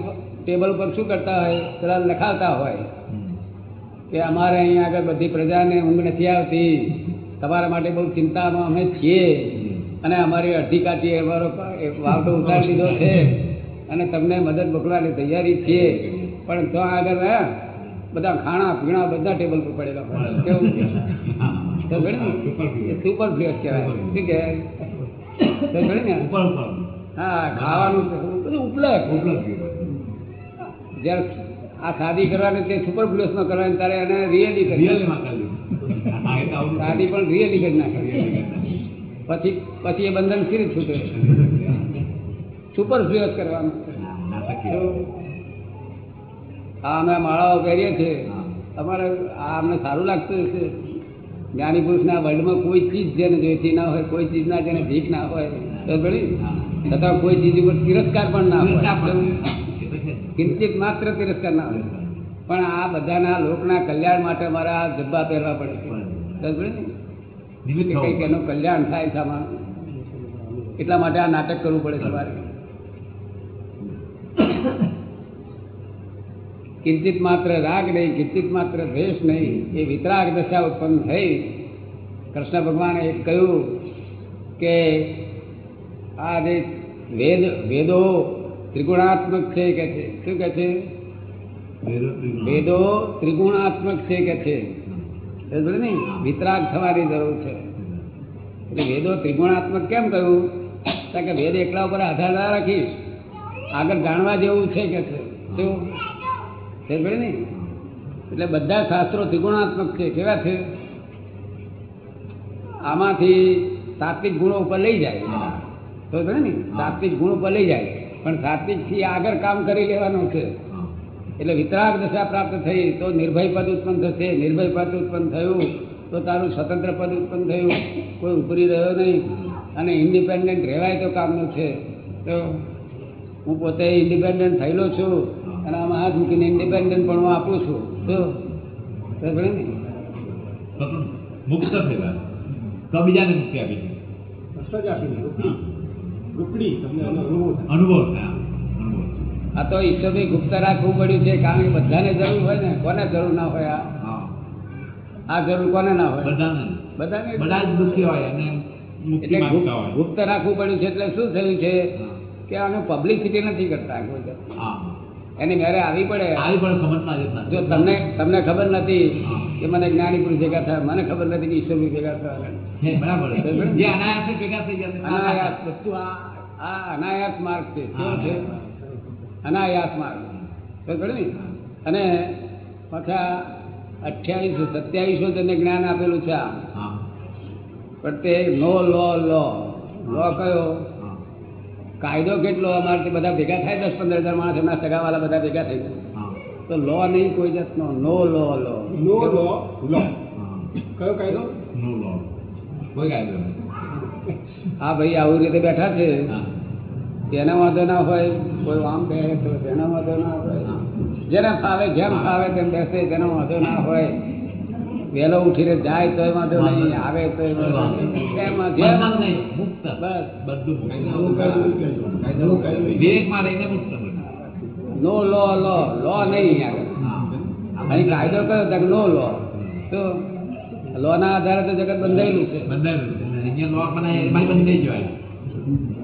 ટેબલ પર શું કરતા હોય? પેલા લખાવતા હોય. કે અમારે અહીંયા આગળ બધી પ્રજાને ઊંઘ નથી આવતી. તમારા માટે બહુ ચિંતામાં અમે છીએ. અને અમારી અડધી કાચી અમારો વાવટો ઉતારી લીધો છે. અને તમને મદદ મોકલવાની તૈયારી છીએ પણ તો આગળ બધા ખાણા પીણા બધા ટેબલ પર પડેલા હોય. કેવું. સુપર ફ્લેસ કહેવાય. શું કહેવાય? ને. હા ખાવાનું બધું ઉપલબ્ધ. ઉપલબ્ધ. જ્યારે આ શાદી કરવાની તે સુપર ફ્લેસમાં કરવાની ત્યારે એને રિયલી કરી સાદી પણ રિયલી કરી નાખે. કરી. પછી પછી એ બંધન સ્થિર છૂટે. સુપર ફ્લુઅસ કરવાનું. આ અમે માળાઓ પહેરીએ છીએ. અમારે આ અમને સારું લાગતું હશે. જ્ઞાની પુરુષના વર્લ્ડમાં કોઈ ચીજ જેને જોઈતી ના હોય કોઈ ચીજના જેને ભીખ ના હોય તો ભણી છતાં કોઈ ચીજ ઉપર તિરસ્કાર પણ ના હોય. કિંચિત માત્ર તિરસ્કાર ના હોય. પણ આ બધાના લોકના કલ્યાણ માટે મારે આ જબ્બા પહેરવા પડે છે. કંઈક એનું કલ્યાણ થાય છે એટલા માટે આ નાટક કરવું પડે છે કિંચિત માત્ર રાગ નહીં, કિંચિત માત્ર દ્વેષ નહીં, એ વિતરાગ દશા ઉત્પન્ન થઈ. કૃષ્ણ ભગવાને કહ્યું કે આ જે વેદ, વેદો ત્રિગુણાત્મક છે કે છે? શું કે છે? વેદો ત્રિગુણાત્મક છે કે છે? ને, વિતરાગ થવાની જરૂર છે. એટલે વેદો ત્રિગુણાત્મક કેમ કહ્યું કારણ કે વેદ એકલા ઉપર આધાર ના રાખીશ. આગળ જાણવા જેવું છે કે છે? શું? સમજ્યો ને એટલે બધા શાસ્ત્રો ત્રિગુણાત્મક છે. કેવા છે? આમાંથી સાત્વિક ગુણો ઉપર લઈ જાય. તો ને સાત્વિક ગુણ ઉપર લઈ જાય. પણ સાત્વિકથી આગળ કામ કરી લેવાનું છે. એટલે વિતરાગ દશા પ્રાપ્ત થઈ તો નિર્ભય પદ ઉત્પન્ન થશે. નિર્ભય પદ ઉત્પન્ન થયું તો તારું સ્વતંત્ર પદ ઉત્પન્ન થયું. કોઈ ઉપરી રહ્યો નહીં. અને ઇન્ડિપેન્ડન્ટ રહેવાય તો કામનું છે. તો હું પોતે ઇન્ડિપેન્ડન્ટ થયેલો છું. અને આમાં હાથ મૂકીને ઇન્ડિપેન્ડન્ટ પણ હું આપું છું. શું ને. મુક્ત થયેલા. તો બીજાને મુક્તિ આપી છે. અનુભવ અનુભવ થાય આ તો ઈશ્વરભાઈ ગુપ્ત રાખવું પડ્યું છે કારણ કે બધાને જરૂર હોય ને. કોને જરૂર ના હોય આ? હા. આ જરૂર કોને ના હોય? બધાને. બધાને બધા જ દુઃખી હોય અને એટલે ગુપ્ત રાખવું પડ્યું છે એટલે શું થયું છે? કે આનું પબ્લિસિટી નથી કરતા કોઈ હા. એની મેરે આવી પડે. આવી પણ ખબર ના. જો તમને તમને ખબર નથી કે મને જ્ઞાની પુરુષ ભેગા થયા મને ખબર નથી કે ઈશ્વર ભેગા થયા બરાબર જે અનાયાસ ભેગા થઈ ગયા અનાયાસ. વસ્તુ આ આ અનાયાસ માર્ગ છે. કેવો છે? અનાયાસ માર્ગ. બરાબર ને? અને પાછા અઠ્યાવીસો સત્યાવીસો તેને જ્ઞાન આપેલું છે આ. પણ તે નો લો લો. લો કયો? કાયદો કેટલો અમારે બધા ભેગા થાય દસ પંદર હજાર માણસ એમના સગાવાલા બધા ભેગા થઈ જાય. તો લો નહીં કોઈ જાતનો નો લો લો. નો લો. લો. કયો કાયદો? નો લો. કોઈ કાયદો. આ ભાઈ આવી રીતે બેઠા છે. તેના વાંધો ના હોય કોઈ આમ બે તો તેના વાંધો ના હોય. જેને ફાવે જેમ ફાવે તેમ બેસે તેનો વાંધો ના હોય. વહેલો ઉઠીને જાય તો વાંધો નહીં આવે બને. નો લો લો. લો નહીં આગળ અહીં કાયદો કયો? તક નો લો. તો લો ના આધારે તો જગત બંધાયેલું છે. બંધાયેલું લો બંધાઈ જવાય.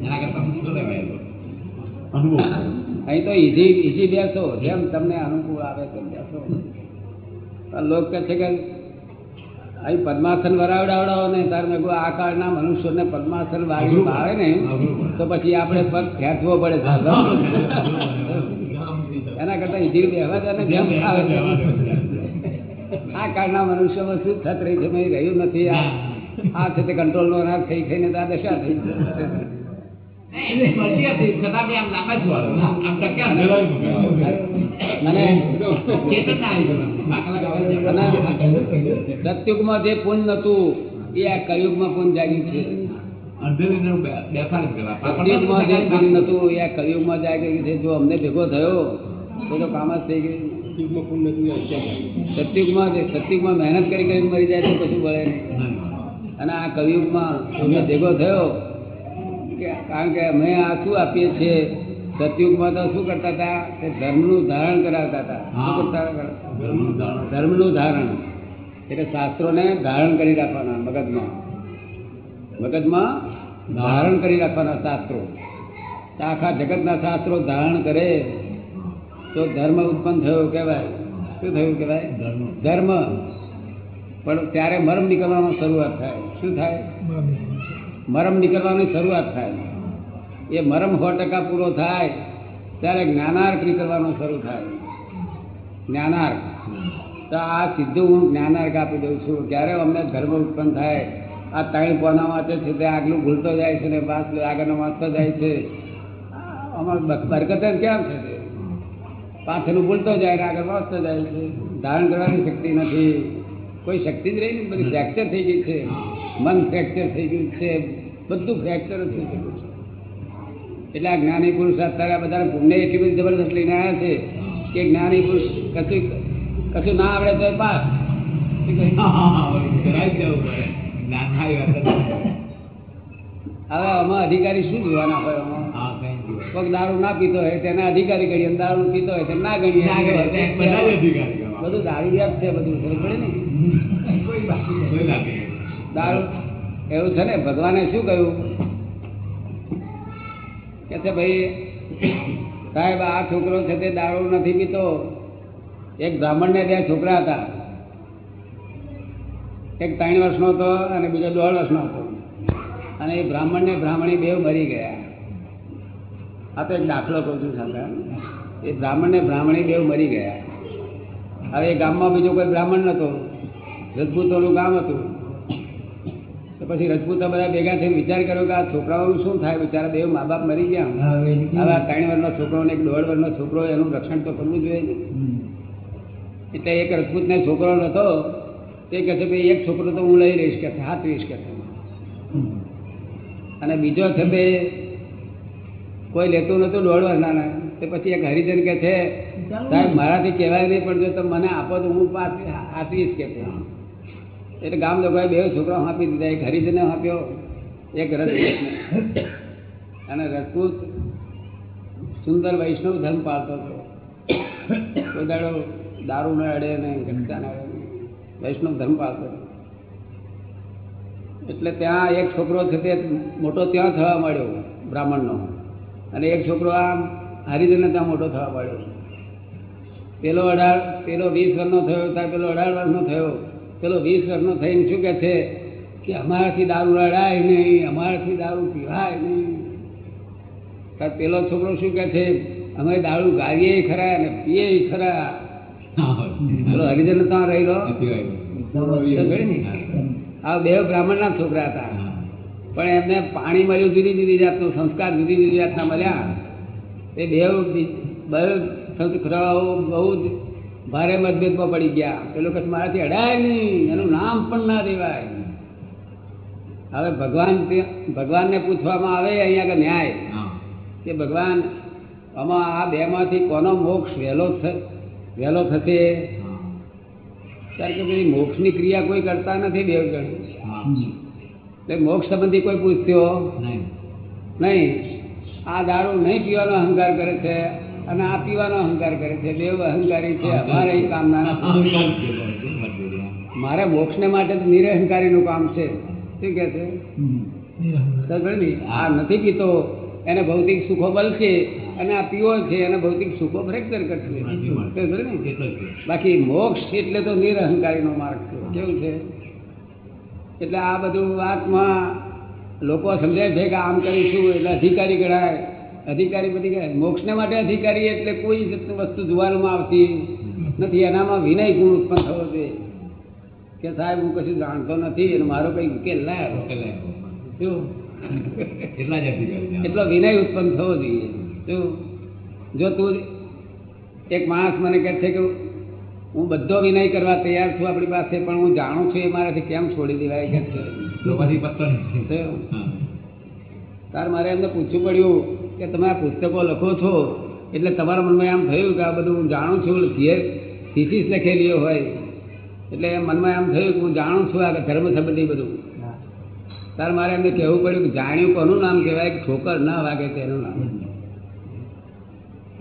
એના કરતા તો. અનુભવ. અહીં તો ઈઝી ઈઝી બેસો. જેમ તમને અનુકૂળ આવે તેમ બેસો. પણ લોક કહે છે કે અહીં પદ્માસન વરાવડાવડાવો ને તાર મેં આ કાળના મનુષ્યોને પદ્માસન વાળી આવે ને. તો પછી આપણે પગ ખેંચવો પડે એના કરતા ઈજી બેહવા જ અને જેમ આવે આ કાળના મનુષ્યોમાં શું થત રહી છે મેં રહ્યું નથી? આ આ છે તે કંટ્રોલ નો ના થઈ થઈને તો આ દશા થઈ સત્યુગમાં જે પુન નતું એ આ જાગ્યું છે. સત્યુગમાં જે નતું એ આ કળિયુગમાં જાગ્યું છે. જો અમને ભેગો થયો તો તો કામ જ થઈ ગયું. સત્યુગમાં સત્યુગમાં મહેનત કરી કરીને મરી જાય તો કશું મળે નહીં. અને આ કળિયુગમાં માં ભેગો થયો કારણ કે અમે આ શું આપીએ છીએ સતયુગમાં તો શું કરતા હતા? કે ધર્મનું ધારણ કરાવતા હતા. શું કરતા. ધર્મનું ધારણ. એટલે શાસ્ત્રોને ધારણ કરી રાખવાના મગજમાં. મગજમાં ધારણ કરી રાખવાના શાસ્ત્રો. આખા જગતના શાસ્ત્રો ધારણ કરે તો ધર્મ ઉત્પન્ન થયો કહેવાય. શું થયું કહેવાય. ધર્મ. પણ ત્યારે મરમ નીકળવાનો શરૂઆત થાય. શું થાય? મરમ નીકળવાની શરૂઆત થાય. એ મરમ સો ટકા પૂરો થાય, ત્યારે જ્ઞાનાર્ક નીકળવાનો શરૂ થાય. જ્ઞાનાર્ક. તો આ સીધું હું જ્ઞાનાર્ક આપી દઉં છું. ક્યારે અમને ધર્મ ઉત્પન્ન થાય, આ ત્રણ પોના વાંચે છે, તે આગલું ભૂલતો જાય છે ને પાછલું આગળનો વાંચતો જાય છે. અમારું બરકત કેમ છે તે? પાછળનું ભૂલતો જાય ને આગળ વાંચતો જાય છે. ધારણ કરવાની શક્તિ નથી. કોઈ શક્તિ જ રહી નહીં, બધી ફ્રેક્ચર થઈ ગઈ છે. મન ફ્રેક્ચર થઈ ગયું છે બધું ફ્રેક્ચર જ થઈ ગયું છે. એટલે આ જ્ઞાની પુરુષ અત્યારે આ બધા પુણ્ય એટલી બધી જબરદસ્ત લઈને આવ્યા છે કે જ્ઞાની પુરુષ કશું કશું ના આવડે તો પાસ. હવે આમાં અધિકારી શું જોવાના હોય કઈ દારૂ ના પીતો હોય તેને અધિકારી ગણીએ. દારૂ પીતો હોય તેને ના ગણીએ. બધા દારૂ છે બધું ખબર પડે ને? કોઈ બાકી કોઈ લાગે નહીં. દારૂ એવું છે ને, ભગવાને શું કહ્યું? કે છે ભાઈ, સાહેબ, આ છોકરો છે તે દારૂ નથી પીતો. એક બ્રાહ્મણને બે છોકરા હતા. એક ત્રણ વર્ષનો હતો અને બીજો દોઢ વર્ષનો હતો. અને એ બ્રાહ્મણને બ્રાહ્મણી બે મરી ગયા. આ તો એક દાખલો કહું છું સાંભળ એ બ્રાહ્મણને બ્રાહ્મણી બે મરી ગયા. હવે એ ગામમાં બીજો કોઈ બ્રાહ્મણ નહોતો રજપૂતોનું ગામ હતું. તો પછી રજપૂત બધા ભેગા થઈને વિચાર કર્યો કે આ છોકરાઓનું શું થાય? બિચારા બે મા બાપ મરી ગયા. હવે આ ત્રણ વર્ષનો છોકરો ને એક દોઢ વર્ષનો છોકરો એનું રક્ષણ તો કરવું જોઈએ એટલે એક રજપૂતને છોકરો નહોતો તે કહે છે ભાઈ એક છોકરો તો હું લઈ લઈશ કે હાથ લઈશ કે અને બીજો છે તે કોઈ લેતું નતું દોઢ વર્ષના તે પછી એક હરિજન કે છે સાહેબ મારાથી કહેવાય નહીં પણ જો તમે મને આપો તો હું આપીશ કે એટલે ગામ લોકોએ બે છોકરા આપી દીધા. એક હરિજને હાંપ્યો, એક રજપૂતને. અને રજપૂત સુંદર વૈષ્ણવ ધર્મ પાળતો હતો. કોઈ દારૂ ન અડે ને ગટકા ન વૈષ્ણવ ધર્મ પાળતો હતો. એટલે ત્યાં એક છોકરો છે તે મોટો ત્યાં થવા મળ્યો બ્રાહ્મણનો. અને એક છોકરો આમ હરિજનને ત્યાં મોટો થવા મળ્યો પેલો અઢાર, પેલો વીસ વર્ષનો થયો ત્યાં પેલો અઢાર વર્ષનો થયો. પેલો વીસ વર્ષનો થઈને શું કહે છે કે અમારાથી દારૂ રડાય નહીં, અમારાથી દારૂ પીવાય નહીં. ત્યારે પેલો છોકરો શું કહે છે, અમે દારૂ ગાઈએ ખરા અને પીએ ખરા. પેલો હરિજન ત્યાં રહેલો? આ બે બ્રાહ્મણના છોકરા હતા. પણ એમને પાણી મળ્યું જુદી જુદી જાતનો, સંસ્કાર જુદી જુદી જાતના મળ્યા. એ બે બે છોકરાઓ બહુ ભારે મતભેદમાં પડી ગયા. પેલો કચ્છ મારાથી અડાય નહીં. એનું નામ પણ ના દેવાય. હવે ભગવાન ભગવાનને પૂછવામાં આવે અહીંયા આગળ ન્યાય. કે ભગવાન આમાં આ બેમાંથી કોનો મોક્ષ વહેલો વહેલો થશે. ત્યારે કે પછી મોક્ષની ક્રિયા કોઈ કરતા નથી બે જણ. હા. એટલે મોક્ષ સંબંધી કોઈ પૂછ્યો? નહીં. નહીં. આ દારૂ નહીં પીવાનો અહંકાર કરે છે. અને આ પીવાનો અહંકાર કરે છે બે અહંકારી છે અમારે એ કામના મારા મોક્ષને માટે તો નિરહંકારીનું કામ છે. શું કે છે? આ નથી પીતો. એને ભૌતિક સુખો બલશે અને આ પીવો છે એને ભૌતિક સુખો ફ્રેક્ચર કરશે. બાકી મોક્ષ એટલે તો નિરહંકારીનો માર્ગ છે. કેવું છે? એટલે આ બધું વાતમાં લોકો સમજે છે કે આમ કરીશું એટલે અધિકારી ગણાય. અધિકારી બધી મોક્ષને માટે અધિકારી એટલે કોઈ વસ્તુ જોવામાં આવતી નથી. એનામાં વિનય ગુણ ઉત્પન્ન થવો જોઈએ. કે સાહેબ હું કશું જાણતો નથી અને મારો કઈ ઉકેલ ના આવ્યો. એટલે વિનય ઉત્પન્ન થવો જોઈએ. જો જો તું એક માણસ મને કહે છે કે હું બધો વિનય કરવા તૈયાર છું આપણી પાસે પણ હું જાણું છું એ મારાથી કેમ છોડી દેવાય? કે છે. તાર મારે એમને પૂછવું પડ્યું કે તમે આ પુસ્તકો લખો છો, એટલે તમારા મનમાં એમ થયું કે આ બધું હું જાણું છું થીસીસ લખેલી હોય. એટલે મનમાં એમ થયું કે હું જાણું છું આ ધર્મ સંબંધી બધું. તાર મારે એમને કહેવું પડ્યું કે જાણ્યું કોનું નામ કહેવાય કે ઠોકર ના વાગે તેનું નામ?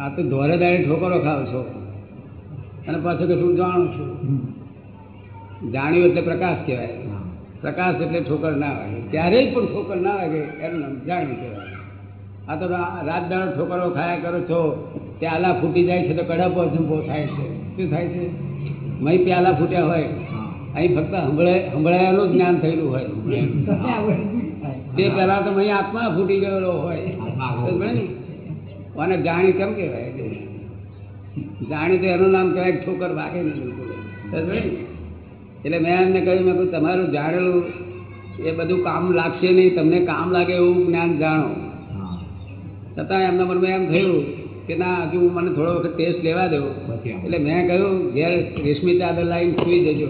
આ તો ધોરે દાડે ઠોકરો ખાવ છો. અને પાછું કે શું જાણું છું? જાણ્યું એટલે પ્રકાશ કહેવાય. પ્રકાશ એટલે ઠોકર ના વાગે. ક્યારેય પણ ઠોકર ના વાગે એનું નામ જાણ્યું કહેવાય. આ તો રાત દાડો ઠોકરો ખાયા કરો છો. પ્યાલા ફૂટી જાય છે તો કડપો બહુ થાય છે. શું થાય છે? મય પ્યાલા ફૂટ્યા હોય. અહીં ફક્ત હંભળાયાનું જ્ઞાન થયેલું હોય. તે પહેલા તો મય આત્મા ફૂટી ગયેલો હોય? અને જાણી કેમ કહેવાય જાણી તો એનું નામ કહેવાય ઠોકર વાગે નહીં? એટલે મેં એમને કહ્યું, મેં તમારું જાણેલું એ બધું કામ લાગશે નહીં. તમને કામ લાગે એવું જ્ઞાન જાણો. છતાં એમના મનમાં એમ થયું કે ના હજુ મને થોડો વખત ટેસ્ટ લેવા દો પછી એટલે મેં કહ્યું ઘેર રેશમી ચાદર લાવીને સુઈ જજો.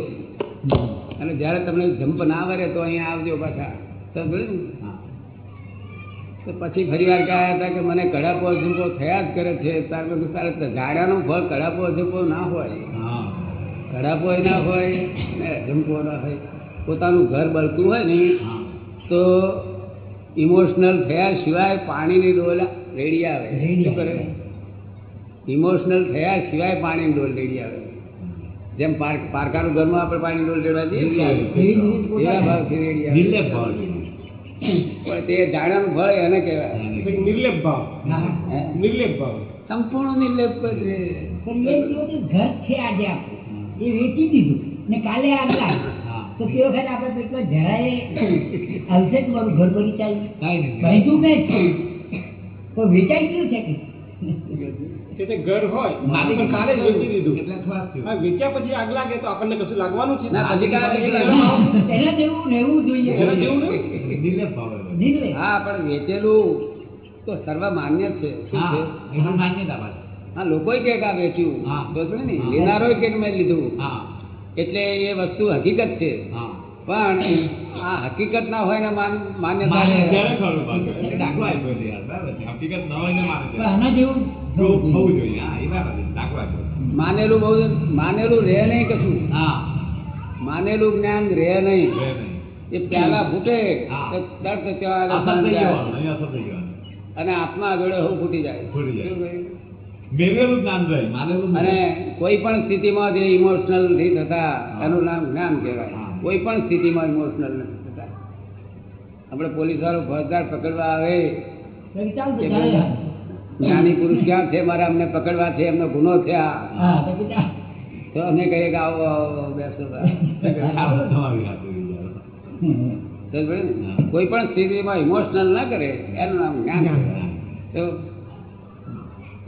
અને જ્યારે તમને જમ્પ ના વરે તો અહીંયા આવજો પાછા. સમજ તો પછી ફરી વાર કહ્યા હતા કે મને કડાપો ઝુંપો થયા જ કરે છે. તારે કીધું, તારે ઝાડાનું ફળ કડાપો ઝુંપો ના હોય. હા. કડાપો ના હોય ને ઝુંપો ના હોય. પોતાનું ઘર બળતું હોય ને હા. તો ઇમોશનલ થયા સિવાય પાણીની ડોલ રેડી આવે. શું કરે? ઇમોશનલ થયા સિવાય પાણીની ડોલ રેડી આવે. જેમ પાર પારકાનું ઘરમાં આપણે પાણીની ડોલ રેડવા જઈએ એવી ભાવથી રેડી આવે. તે ઝાડાનું ફળ એને કહેવાય. નિર્લેપ ભાવ. નિર્લેપ ભાવ. સંપૂર્ણ નિર્લેપ ઘર છે આજે આપણું. એ વેચી દીધું. ને કાલે આગ લાગી હા તો તે વખતે આપણે પેટમાં જરાય હલશે જ મારું ઘર બની ચાલ્યું કાંઈ મેં જ વેચાઈ ગયું છે કે? તે તે ઘર હોય માલિક કાલે જ વેચી દીધું. એટલે થોડાક વેચ્યા પછી આગ લાગે તો આપણને કશું લાગવાનું છે? ના પછી કાંઈ એક નહીં જણા ભાવ. એના જેવું રહેવું જોઈએ. એના જેવું ને? નિર્લેપ ભાવ એવો. નિર્લે હા પણ વેચેલું તો સર્વમાન્ય છે. શું છે? એમાં માન્યતા હા લોકોય કે આ વેચ્યું. હા. બરોબર ને હા. કે મેં લીધું. હા. એટલે એ વસ્તુ હકીકત છે. પણ આ હકીકત ના હોય ને માન્યતા હકીકત ન હોય ને જેવું થવું જોઈએ. માનેલું બહુ માનેલું રહે નહીં કશું. હા. માનેલું જ્ઞાન રહે નહીં. એ પહેલા ફૂટે. તરત ત્યાં આગળ અને આત્મા જોડે હું ફૂટી જાય. ફૂટી જાય. મેળવેલું જ્ઞાન રહે માનેલું અને કોઈ પણ સ્થિતિમાં જે ઇમોશનલ નથી થતા એનું નામ જ્ઞાન કહેવાય. કોઈ પણ સ્થિતિમાં ઇમોશનલ નથી થતા. આપણે પોલીસ વાળો ફોજદાર પકડવા આવે જ્ઞાની પુરુષ ક્યાં છે? મારે અમને પકડવા છે એમનો ગુનો છે આ તો અમે કહીએ કે આવો આવો આવો, બેસો. [laughs] કોઈ પણ સ્થિતિમાં ઇમોશનલ ના કરે એનું નામ જ્ઞાન. કહેવાય. તો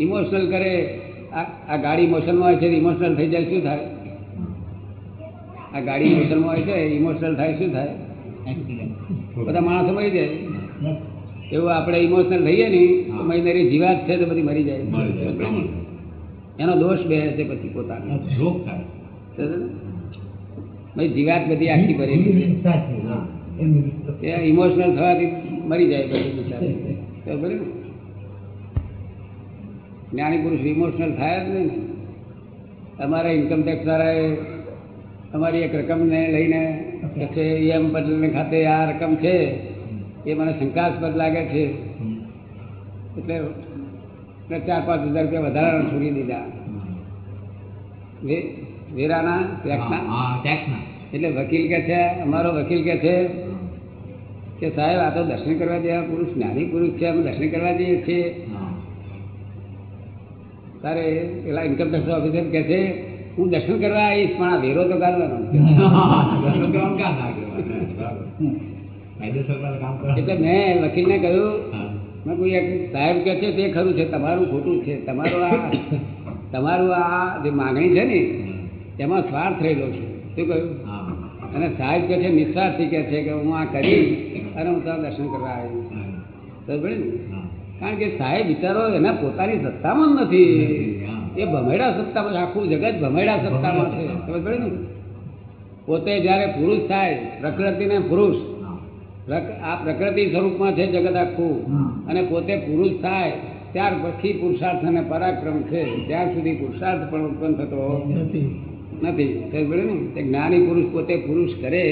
ઇમોશનલ કરે આ ગાડી મોશનમાં હોય છે ઇમોશનલ થઈ જાય શું થાય? આ ગાડી મોશનમાં હોય છે ઇમોશનલ થાય શું થાય? બધા માણસો મરી જાય. એવું આપણે ઇમોશનલ થઈએ ને તો મહિનારી જીવાત છે તો બધી મરી જાય. એનો દોષ બે છે પછી પોતાનો. ભાઈ જીવાત બધી આખી ભરેલી છે. ઇમોશનલ થવાથી મરી જાય પછી બિચારું. ને [laughs] જ્ઞાની પુરુષ ઇમોશનલ થાય જ નહીં ને. અમારા ઇન્કમ ટેક્સ વાળાએ અમારી એક રકમને લઈને કે એમ બદલને ખાતે આ રકમ છે એ મને શંકાસ્પદ લાગે છે. એટલે મેં ચાર પાંચ હજાર રૂપિયા વધારાના છોડી દીધા. વેરાના ટેક્સના એટલે વકીલ કે છે અમારો વકીલ કે છે કે સાહેબ આ તો દર્શન કરવા જેવા પુરુષ નાની પુરુષ છે અમે દર્શન કરવા જઈએ છીએ. તારે પેલા ઇન્કમ ટેક્સ ઓફિસર કે છે હું દર્શન કરવા આવીશ પણ આ વેરો તો કાઢવાનો. એટલે મેં વકીલને કહ્યું મેં કોઈ એક સાહેબ કે છે તે ખરું છે તમારું ખોટું છે તમારું આ તમારું આ જે માગણી છે ને તેમાં સ્વાર્થ રહેલો છે. શું કહ્યું. અને સાહેબ કે છે નિસ્વાર્થી કે છે કે હું આ કરીશ અને હું ત્યાં દર્શન કરવા આવીશ. બરાબર. ને. કારણ કે સાહેબ વિચારો એના પોતાની સત્તામાં નથી. એ ભમેડા સત્તામાં. આખું જગત ભમેડા સત્તામાં છે. સમજ પડે ને? પોતે જ્યારે પુરુષ થાય પ્રકૃતિને પુરુષ. આ પ્રકૃતિ સ્વરૂપમાં છે જગત આખું. અને પોતે પુરુષ થાય ત્યાર પછી પુરુષાર્થ અને પરાક્રમ છે. ત્યાં સુધી પુરુષાર્થ પણ ઉત્પન્ન થતો નથી. ખબર સમજ પડી ને? જ્ઞાની પુરુષ પોતે પુરુષ કરે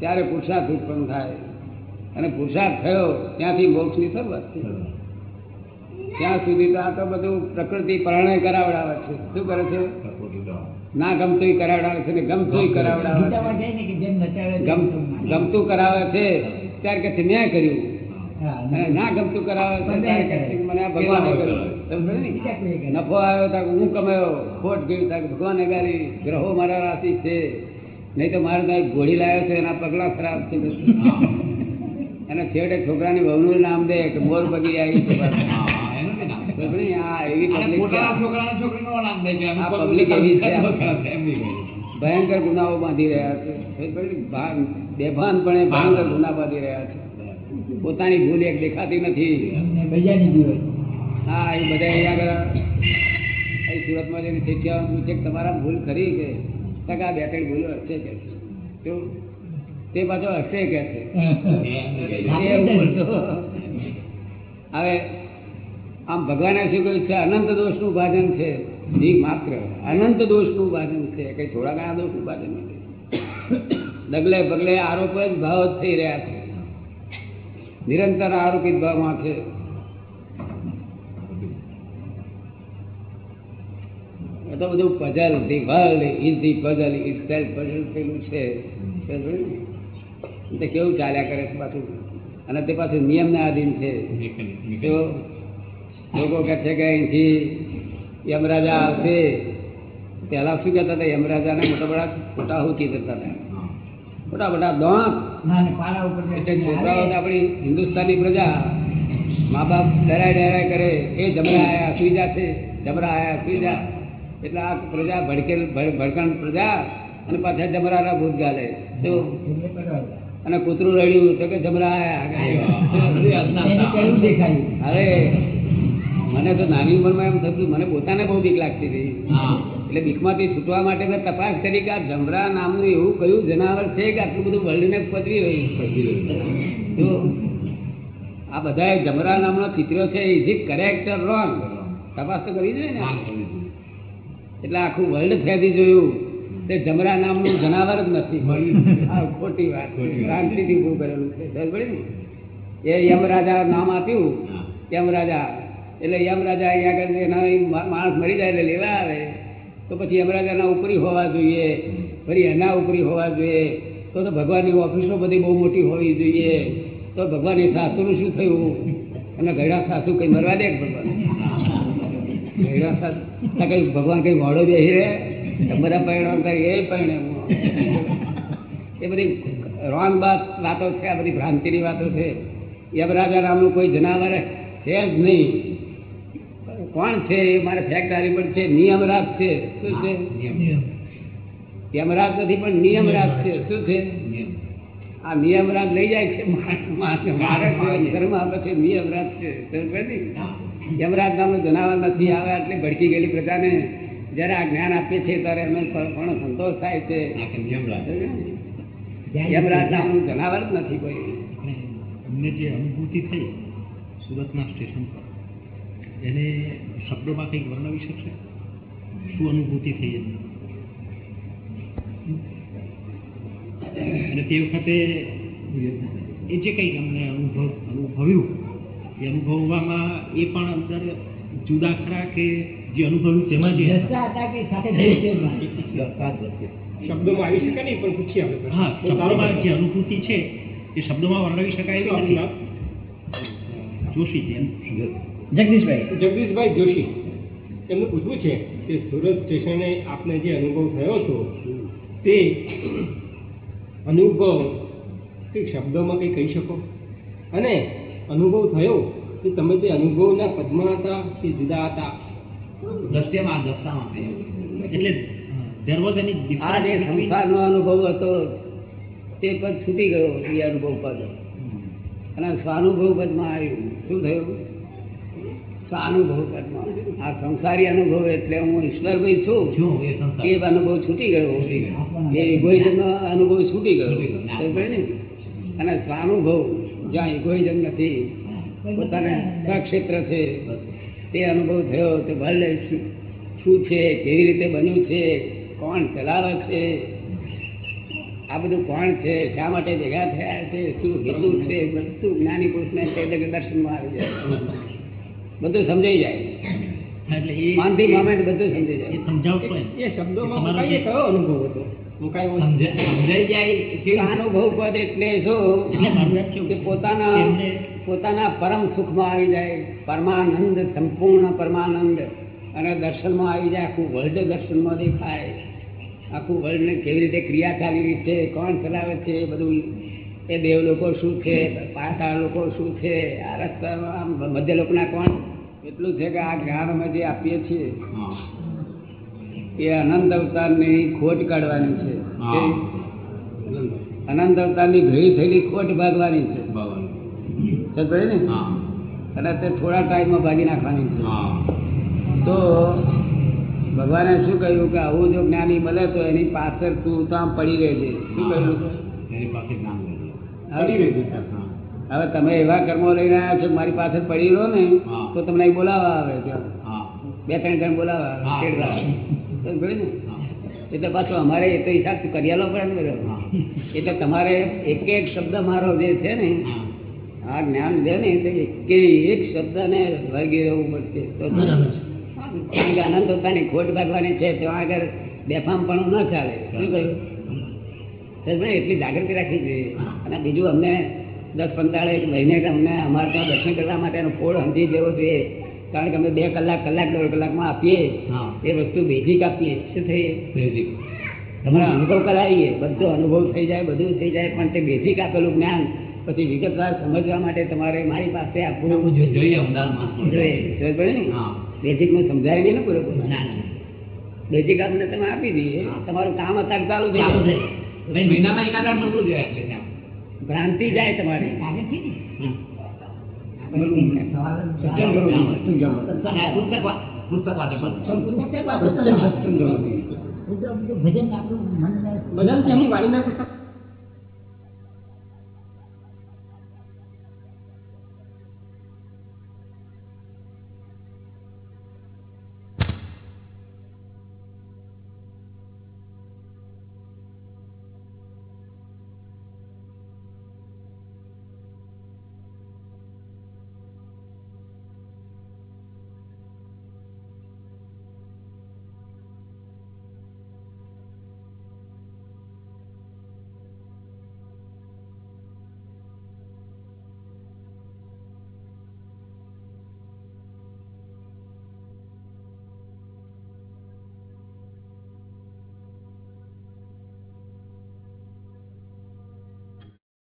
ત્યારે પુરુષાર્થ ઉત્પન્ન થાય. અને પુરુષાર્થ થયો ત્યાંથી મોક્ષની શરૂઆત થઈ. ત્યાં સુધી તો આ તો બધું પ્રકૃતિ પ્રણય કરાવડાવે છે. શું કરે છે? ના ગમતું કરાવડાવે છે ને ગમતું કરાવડાવે ગમતું કરાવે છે ત્યારે કે મેં કર્યું. ના ગમતું કરાવે છે મને ભગવાને કર્યું. નફો આવ્યો તો હું કમાયો ખોટ ગયું તો ભગવાને ગારી ગ્રહો મારા રાશિ છે. નહીં તો મારે ત્યાં ગોળી ઘોડી લાવ્યો છે એના પગલા ખરાબ છે. અને છેવટે છોકરાની વહુનું નામ દે કે મોર બગી આવી. ભયંકર ગુનાઓ બાંધી રહ્યા છે? બેભાનપણે ભયંકર ગુના બાંધી રહ્યા છે. પોતાની ભૂલ એક દેખાતી નથી. હા એ બધા અહીંયા આગળ સુરતમાં જઈને શીખ્યા પૂછે તમારા ભૂલ ખરી કે? ટકા બે ત્રણ ભૂલો હશે કે? તે પાછો હશે કે છે. [laughs] હવે આમ ભગવાને શું કહ્યું છે? અનંત દોષનું ભાજન છે. જી માત્ર. અનંત દોષનું ભાજન છે. કઈ થોડા ઘણા દોષનું ભાજન નથી ડગલે પગલે આરોપ જ ભાવ થઈ રહ્યા છે. નિરંતર આરોપિત ભાવમાં છે. એ તો બધું puzzle the world is the puzzle is self puzzle થયેલું છે? તે કેવું ચાલ્યા કરે છે પાછું? અને તે પાછું નિયમના આધીન છે. તો લોકો કહે છે કે અહીંથી યમરાજા આવશે પહેલાં શું કહેતા હતા? યમરાજાને મોટા મોટા ખોટા હોતી કરતા હતા. મોટા મોટા દોંત ના ને પાડા ઉપર એટલે બેસીને છોકરાઓ આપણી હિન્દુસ્તાની પ્રજા. મા બાપ ડરાય ડરાય કરે. એ જમરા આયા સુઈ જા છે. જમરા આયા સુઈ જા એટલે આ પ્રજા ભડકેલ ભડ- ભડકણ પ્રજા અને પાછા જમરાના ભૂત ગાલે. તો. અને કૂતરું રડ્યું તો કે જમરા દેખાયું? હવે મને તો નાની ઉંમરમાં એમ થતું મને પોતાને બહુ બીક લાગતી હતી. એટલે બીકમાંથી છૂટવા માટે મેં તપાસ કરી કે આ જમરા નામનું એવું કયું જનાવર છે કે આટલું બધું વર્લ્ડને પદવી રહ્યું? છે તો આ બધા જમરા નામનો ચિત્રો છે ઇઝ ઇટ કરેક્ટ રોંગ તપાસ તો કરવી જોઈએ ને. એટલે આખું વર્લ્ડ ફેરી જોયું. તે જમરા નામનું જનાવર જ નથી આ [laughs] ખોટી વાત છે. ઉભું કરેલું છે. ને. એ યમરાજા નામ આપ્યું. યમરાજા. એટલે યમરાજા અહીંયા આગળ એના માણસ મરી જાય એટલે લેવા આવે. તો પછી યમરાજાના ઉપરી હોવા જોઈએ. ફરી એના ઉપરી હોવા જોઈએ. તો તો ભગવાનની ઓફિસો બધી બહુ મોટી હોવી જોઈએ. તો ભગવાનની સાસુનું શું થયું? અને ગયડા સાસુ કઈ મરવા દે ભગવાન? [laughs] ગયડા સાસુ. ભગવાન કઈ મોડો બેસી રહે? બધા પરિણામ થાય એ પરિણામ એ બધી રોંગ બાત વાતો છે આ બધી ભ્રાંતિની વાતો છે. યમરાજા નામનું કોઈ જનાવર છે જ નહીં. કોણ છે એ મારે ફેક્ટરી પણ છે નિયમરાજ છે. શું છે? યમરાજ નથી પણ નિયમરાજ છે. શું છે? આ નિયમરાજ લઈ જાય છે મારે ધર્મ આપે છે નિયમરાજ છે? યમરાજ નામનું જનાવર નથી આવે એટલે ભડકી ગયેલી પ્રજાને. જ્યારે આ જ્ઞાન આપીએ છીએ ત્યારે એમને પણ સંતોષ થાય છે. યમરાજ. નામનું જનાવર જ નથી કોઈ. અમને જે અનુભૂતિ થઈ સુરતના સ્ટેશન પર એને શબ્દોમાં કંઈક વર્ણવી શકશે? શું અનુભૂતિ થઈ એની? અને તે વખતે એ જે કંઈક અમને અનુભવ અનુભવ્યું એ અનુભવવામાં એ પણ અંદર જુદા ખરા કે જે અનુભવ્યું તેમાં જે હતા? દ્રષ્ટા હતા કે સાથે દ્રષ્ટિમાં? શબ્દોમાં આવી શકે નહીં પણ પૂછીએ આપણે હા શબ્દોમાં જે અનુભૂતિ છે એ શબ્દોમાં વર્ણવી શકાય એવી નથી? જોશી જેમ જગદીશભાઈ. જગદીશભાઈ જોશી. એમનું પૂછવું છે કે સુરત સ્ટેશને આપને જે અનુભવ થયો હતો તે અનુભવ કંઈક શબ્દોમાં કંઈ કહી શકો? અને અનુભવ થયો કે તમે તે અનુભવના પદમાં હતા કે જુદા હતા? દ્રષ્ટિમાં દ્રષ્ટામાં એટલે વોઝ એની આ જે સંસારનો અનુભવ હતો તે પદ છૂટી ગયો એ અનુભવ પદ અને સ્વાનુભવ પદમાં આવ્યું. શું થયું? સ્વાનુભવ પદમાં. આ સંસારી અનુભવ એટલે હું ઈશ્વરભાઈ છું. છું એ અનુભવ છૂટી ગયો એ ઇગોઇઝમનો અનુભવ છૂટી ગયો. ને? અને સ્વાનુભવ જ્યાં ઇગોઇઝમ નથી પોતાને સ્વક્ષેત્ર છે. તે અનુભવ થયો તે વર્લ્ડ શું શું છે કેવી રીતે બન્યું છે કોણ ચલાવે છે આ બધું કોણ છે શા માટે ભેગા થયા છે શું હેતુ છે બધું જ્ઞાની પુરુષને તે દર્શનમાં આવી જાય. બધું સમજાઈ જાય. એટલે એ માનથી મોમેન્ટ બધું સમજાઈ એ જાય સમજાવશો એમ એ શબ્દોમાં તમારો મુકાઈએ જે- કયો અનુભવ હતો? મુકાયો સમજાય સમજાઈ જાય તે અનુભવ પદ એટલે શું? એટલે મારું એમ કેવું કે છે પોતાના કે એમને પોતાના પરમ સુખમાં આવી જાય પરમાનંદ સંપૂર્ણ પરમાનંદ. અને દર્શનમાં આવી જાય આખું વર્લ્ડ દર્શનમાં દેખાય. આખું વર્લ્ડને કેવી રીતે ક્રિયા ચાલી રહી છે કોણ ચલાવે છે એ બધું એ દેવ લોકો શું છે પાતાળ લોકો શું છે આ રસ્તામાં મધ્ય લોકોના કોણ? એટલું છે કે આ જ્ઞાન અમે જે આપીએ છીએ એ અનંત અવતારની ખોટ કાઢવાની છે. અનંત અવતારની ભેળી થયેલી ખોટ ભાગવાની છે. ને? અને તે થોડા ટાઈમમાં ભાગી નાખવાની છે. તો ભગવાને શું કહ્યું કે આવું જો જ્ઞાની મળે તો એની પાછળ તું તો આમ પડી રહેજે. શું કહ્યું? એની પાસે જ્ઞાન હવે તમે એવા કર્મો લઈને આવ્યા છો મારી પાસે પડી રહો ને તો તમને અહીં બોલાવવા આવે ત્યાં બે ત્રણ જણ બોલાવા આવે, ને? એટલે પાછો અમારે એ તો હિસાબ કરિયાલો પણ પડે ને એટલે તમારે એક એક શબ્દ મારો જે છે ને આ જ્ઞાન છે ને કે એક શબ્દને વળગી રહેવું પડશે. તો અનંત પોતાની ખોટ ભાગવાની છે તો આગળ બેફામ પણ ન ચાલે. શું કહ્યું? એટલી જાગૃતિ રાખવી જોઈએ. અને બીજું અમને દસ પંદર એક મહિને અમને અમારે ત્યાં દર્શન કરવા માટેનો ફોડ સમજી દેવો જોઈએ. કારણ કે અમે બે કલાક કલાક દોઢ કલાકમાં આપીએ. એ વસ્તુ બેઝિક આપીએ. શું થઈએ બેઝિક તમારે અનુભવ કરાવીએ. બધો અનુભવ થઈ જાય બધું થઈ જાય પણ તે બેઝિક આપેલું જ્ઞાન પછી વિગતવાર સમજવા માટે તમારે મારી પાસે આપવું જોઈએ ઊંડાણમાં જોઈએ સમજ પડે ને? હા. બેઝિકનું સમજાય નહીં ને પૂરેપૂરું. ના ના. બેઝિક આપને તમે આપી દઈએ. તમારું કામ અત્યારે ચાલુ થઈ ભ્રાંતિ જાય તમારી. ભજન વાણીના પુસ્તક.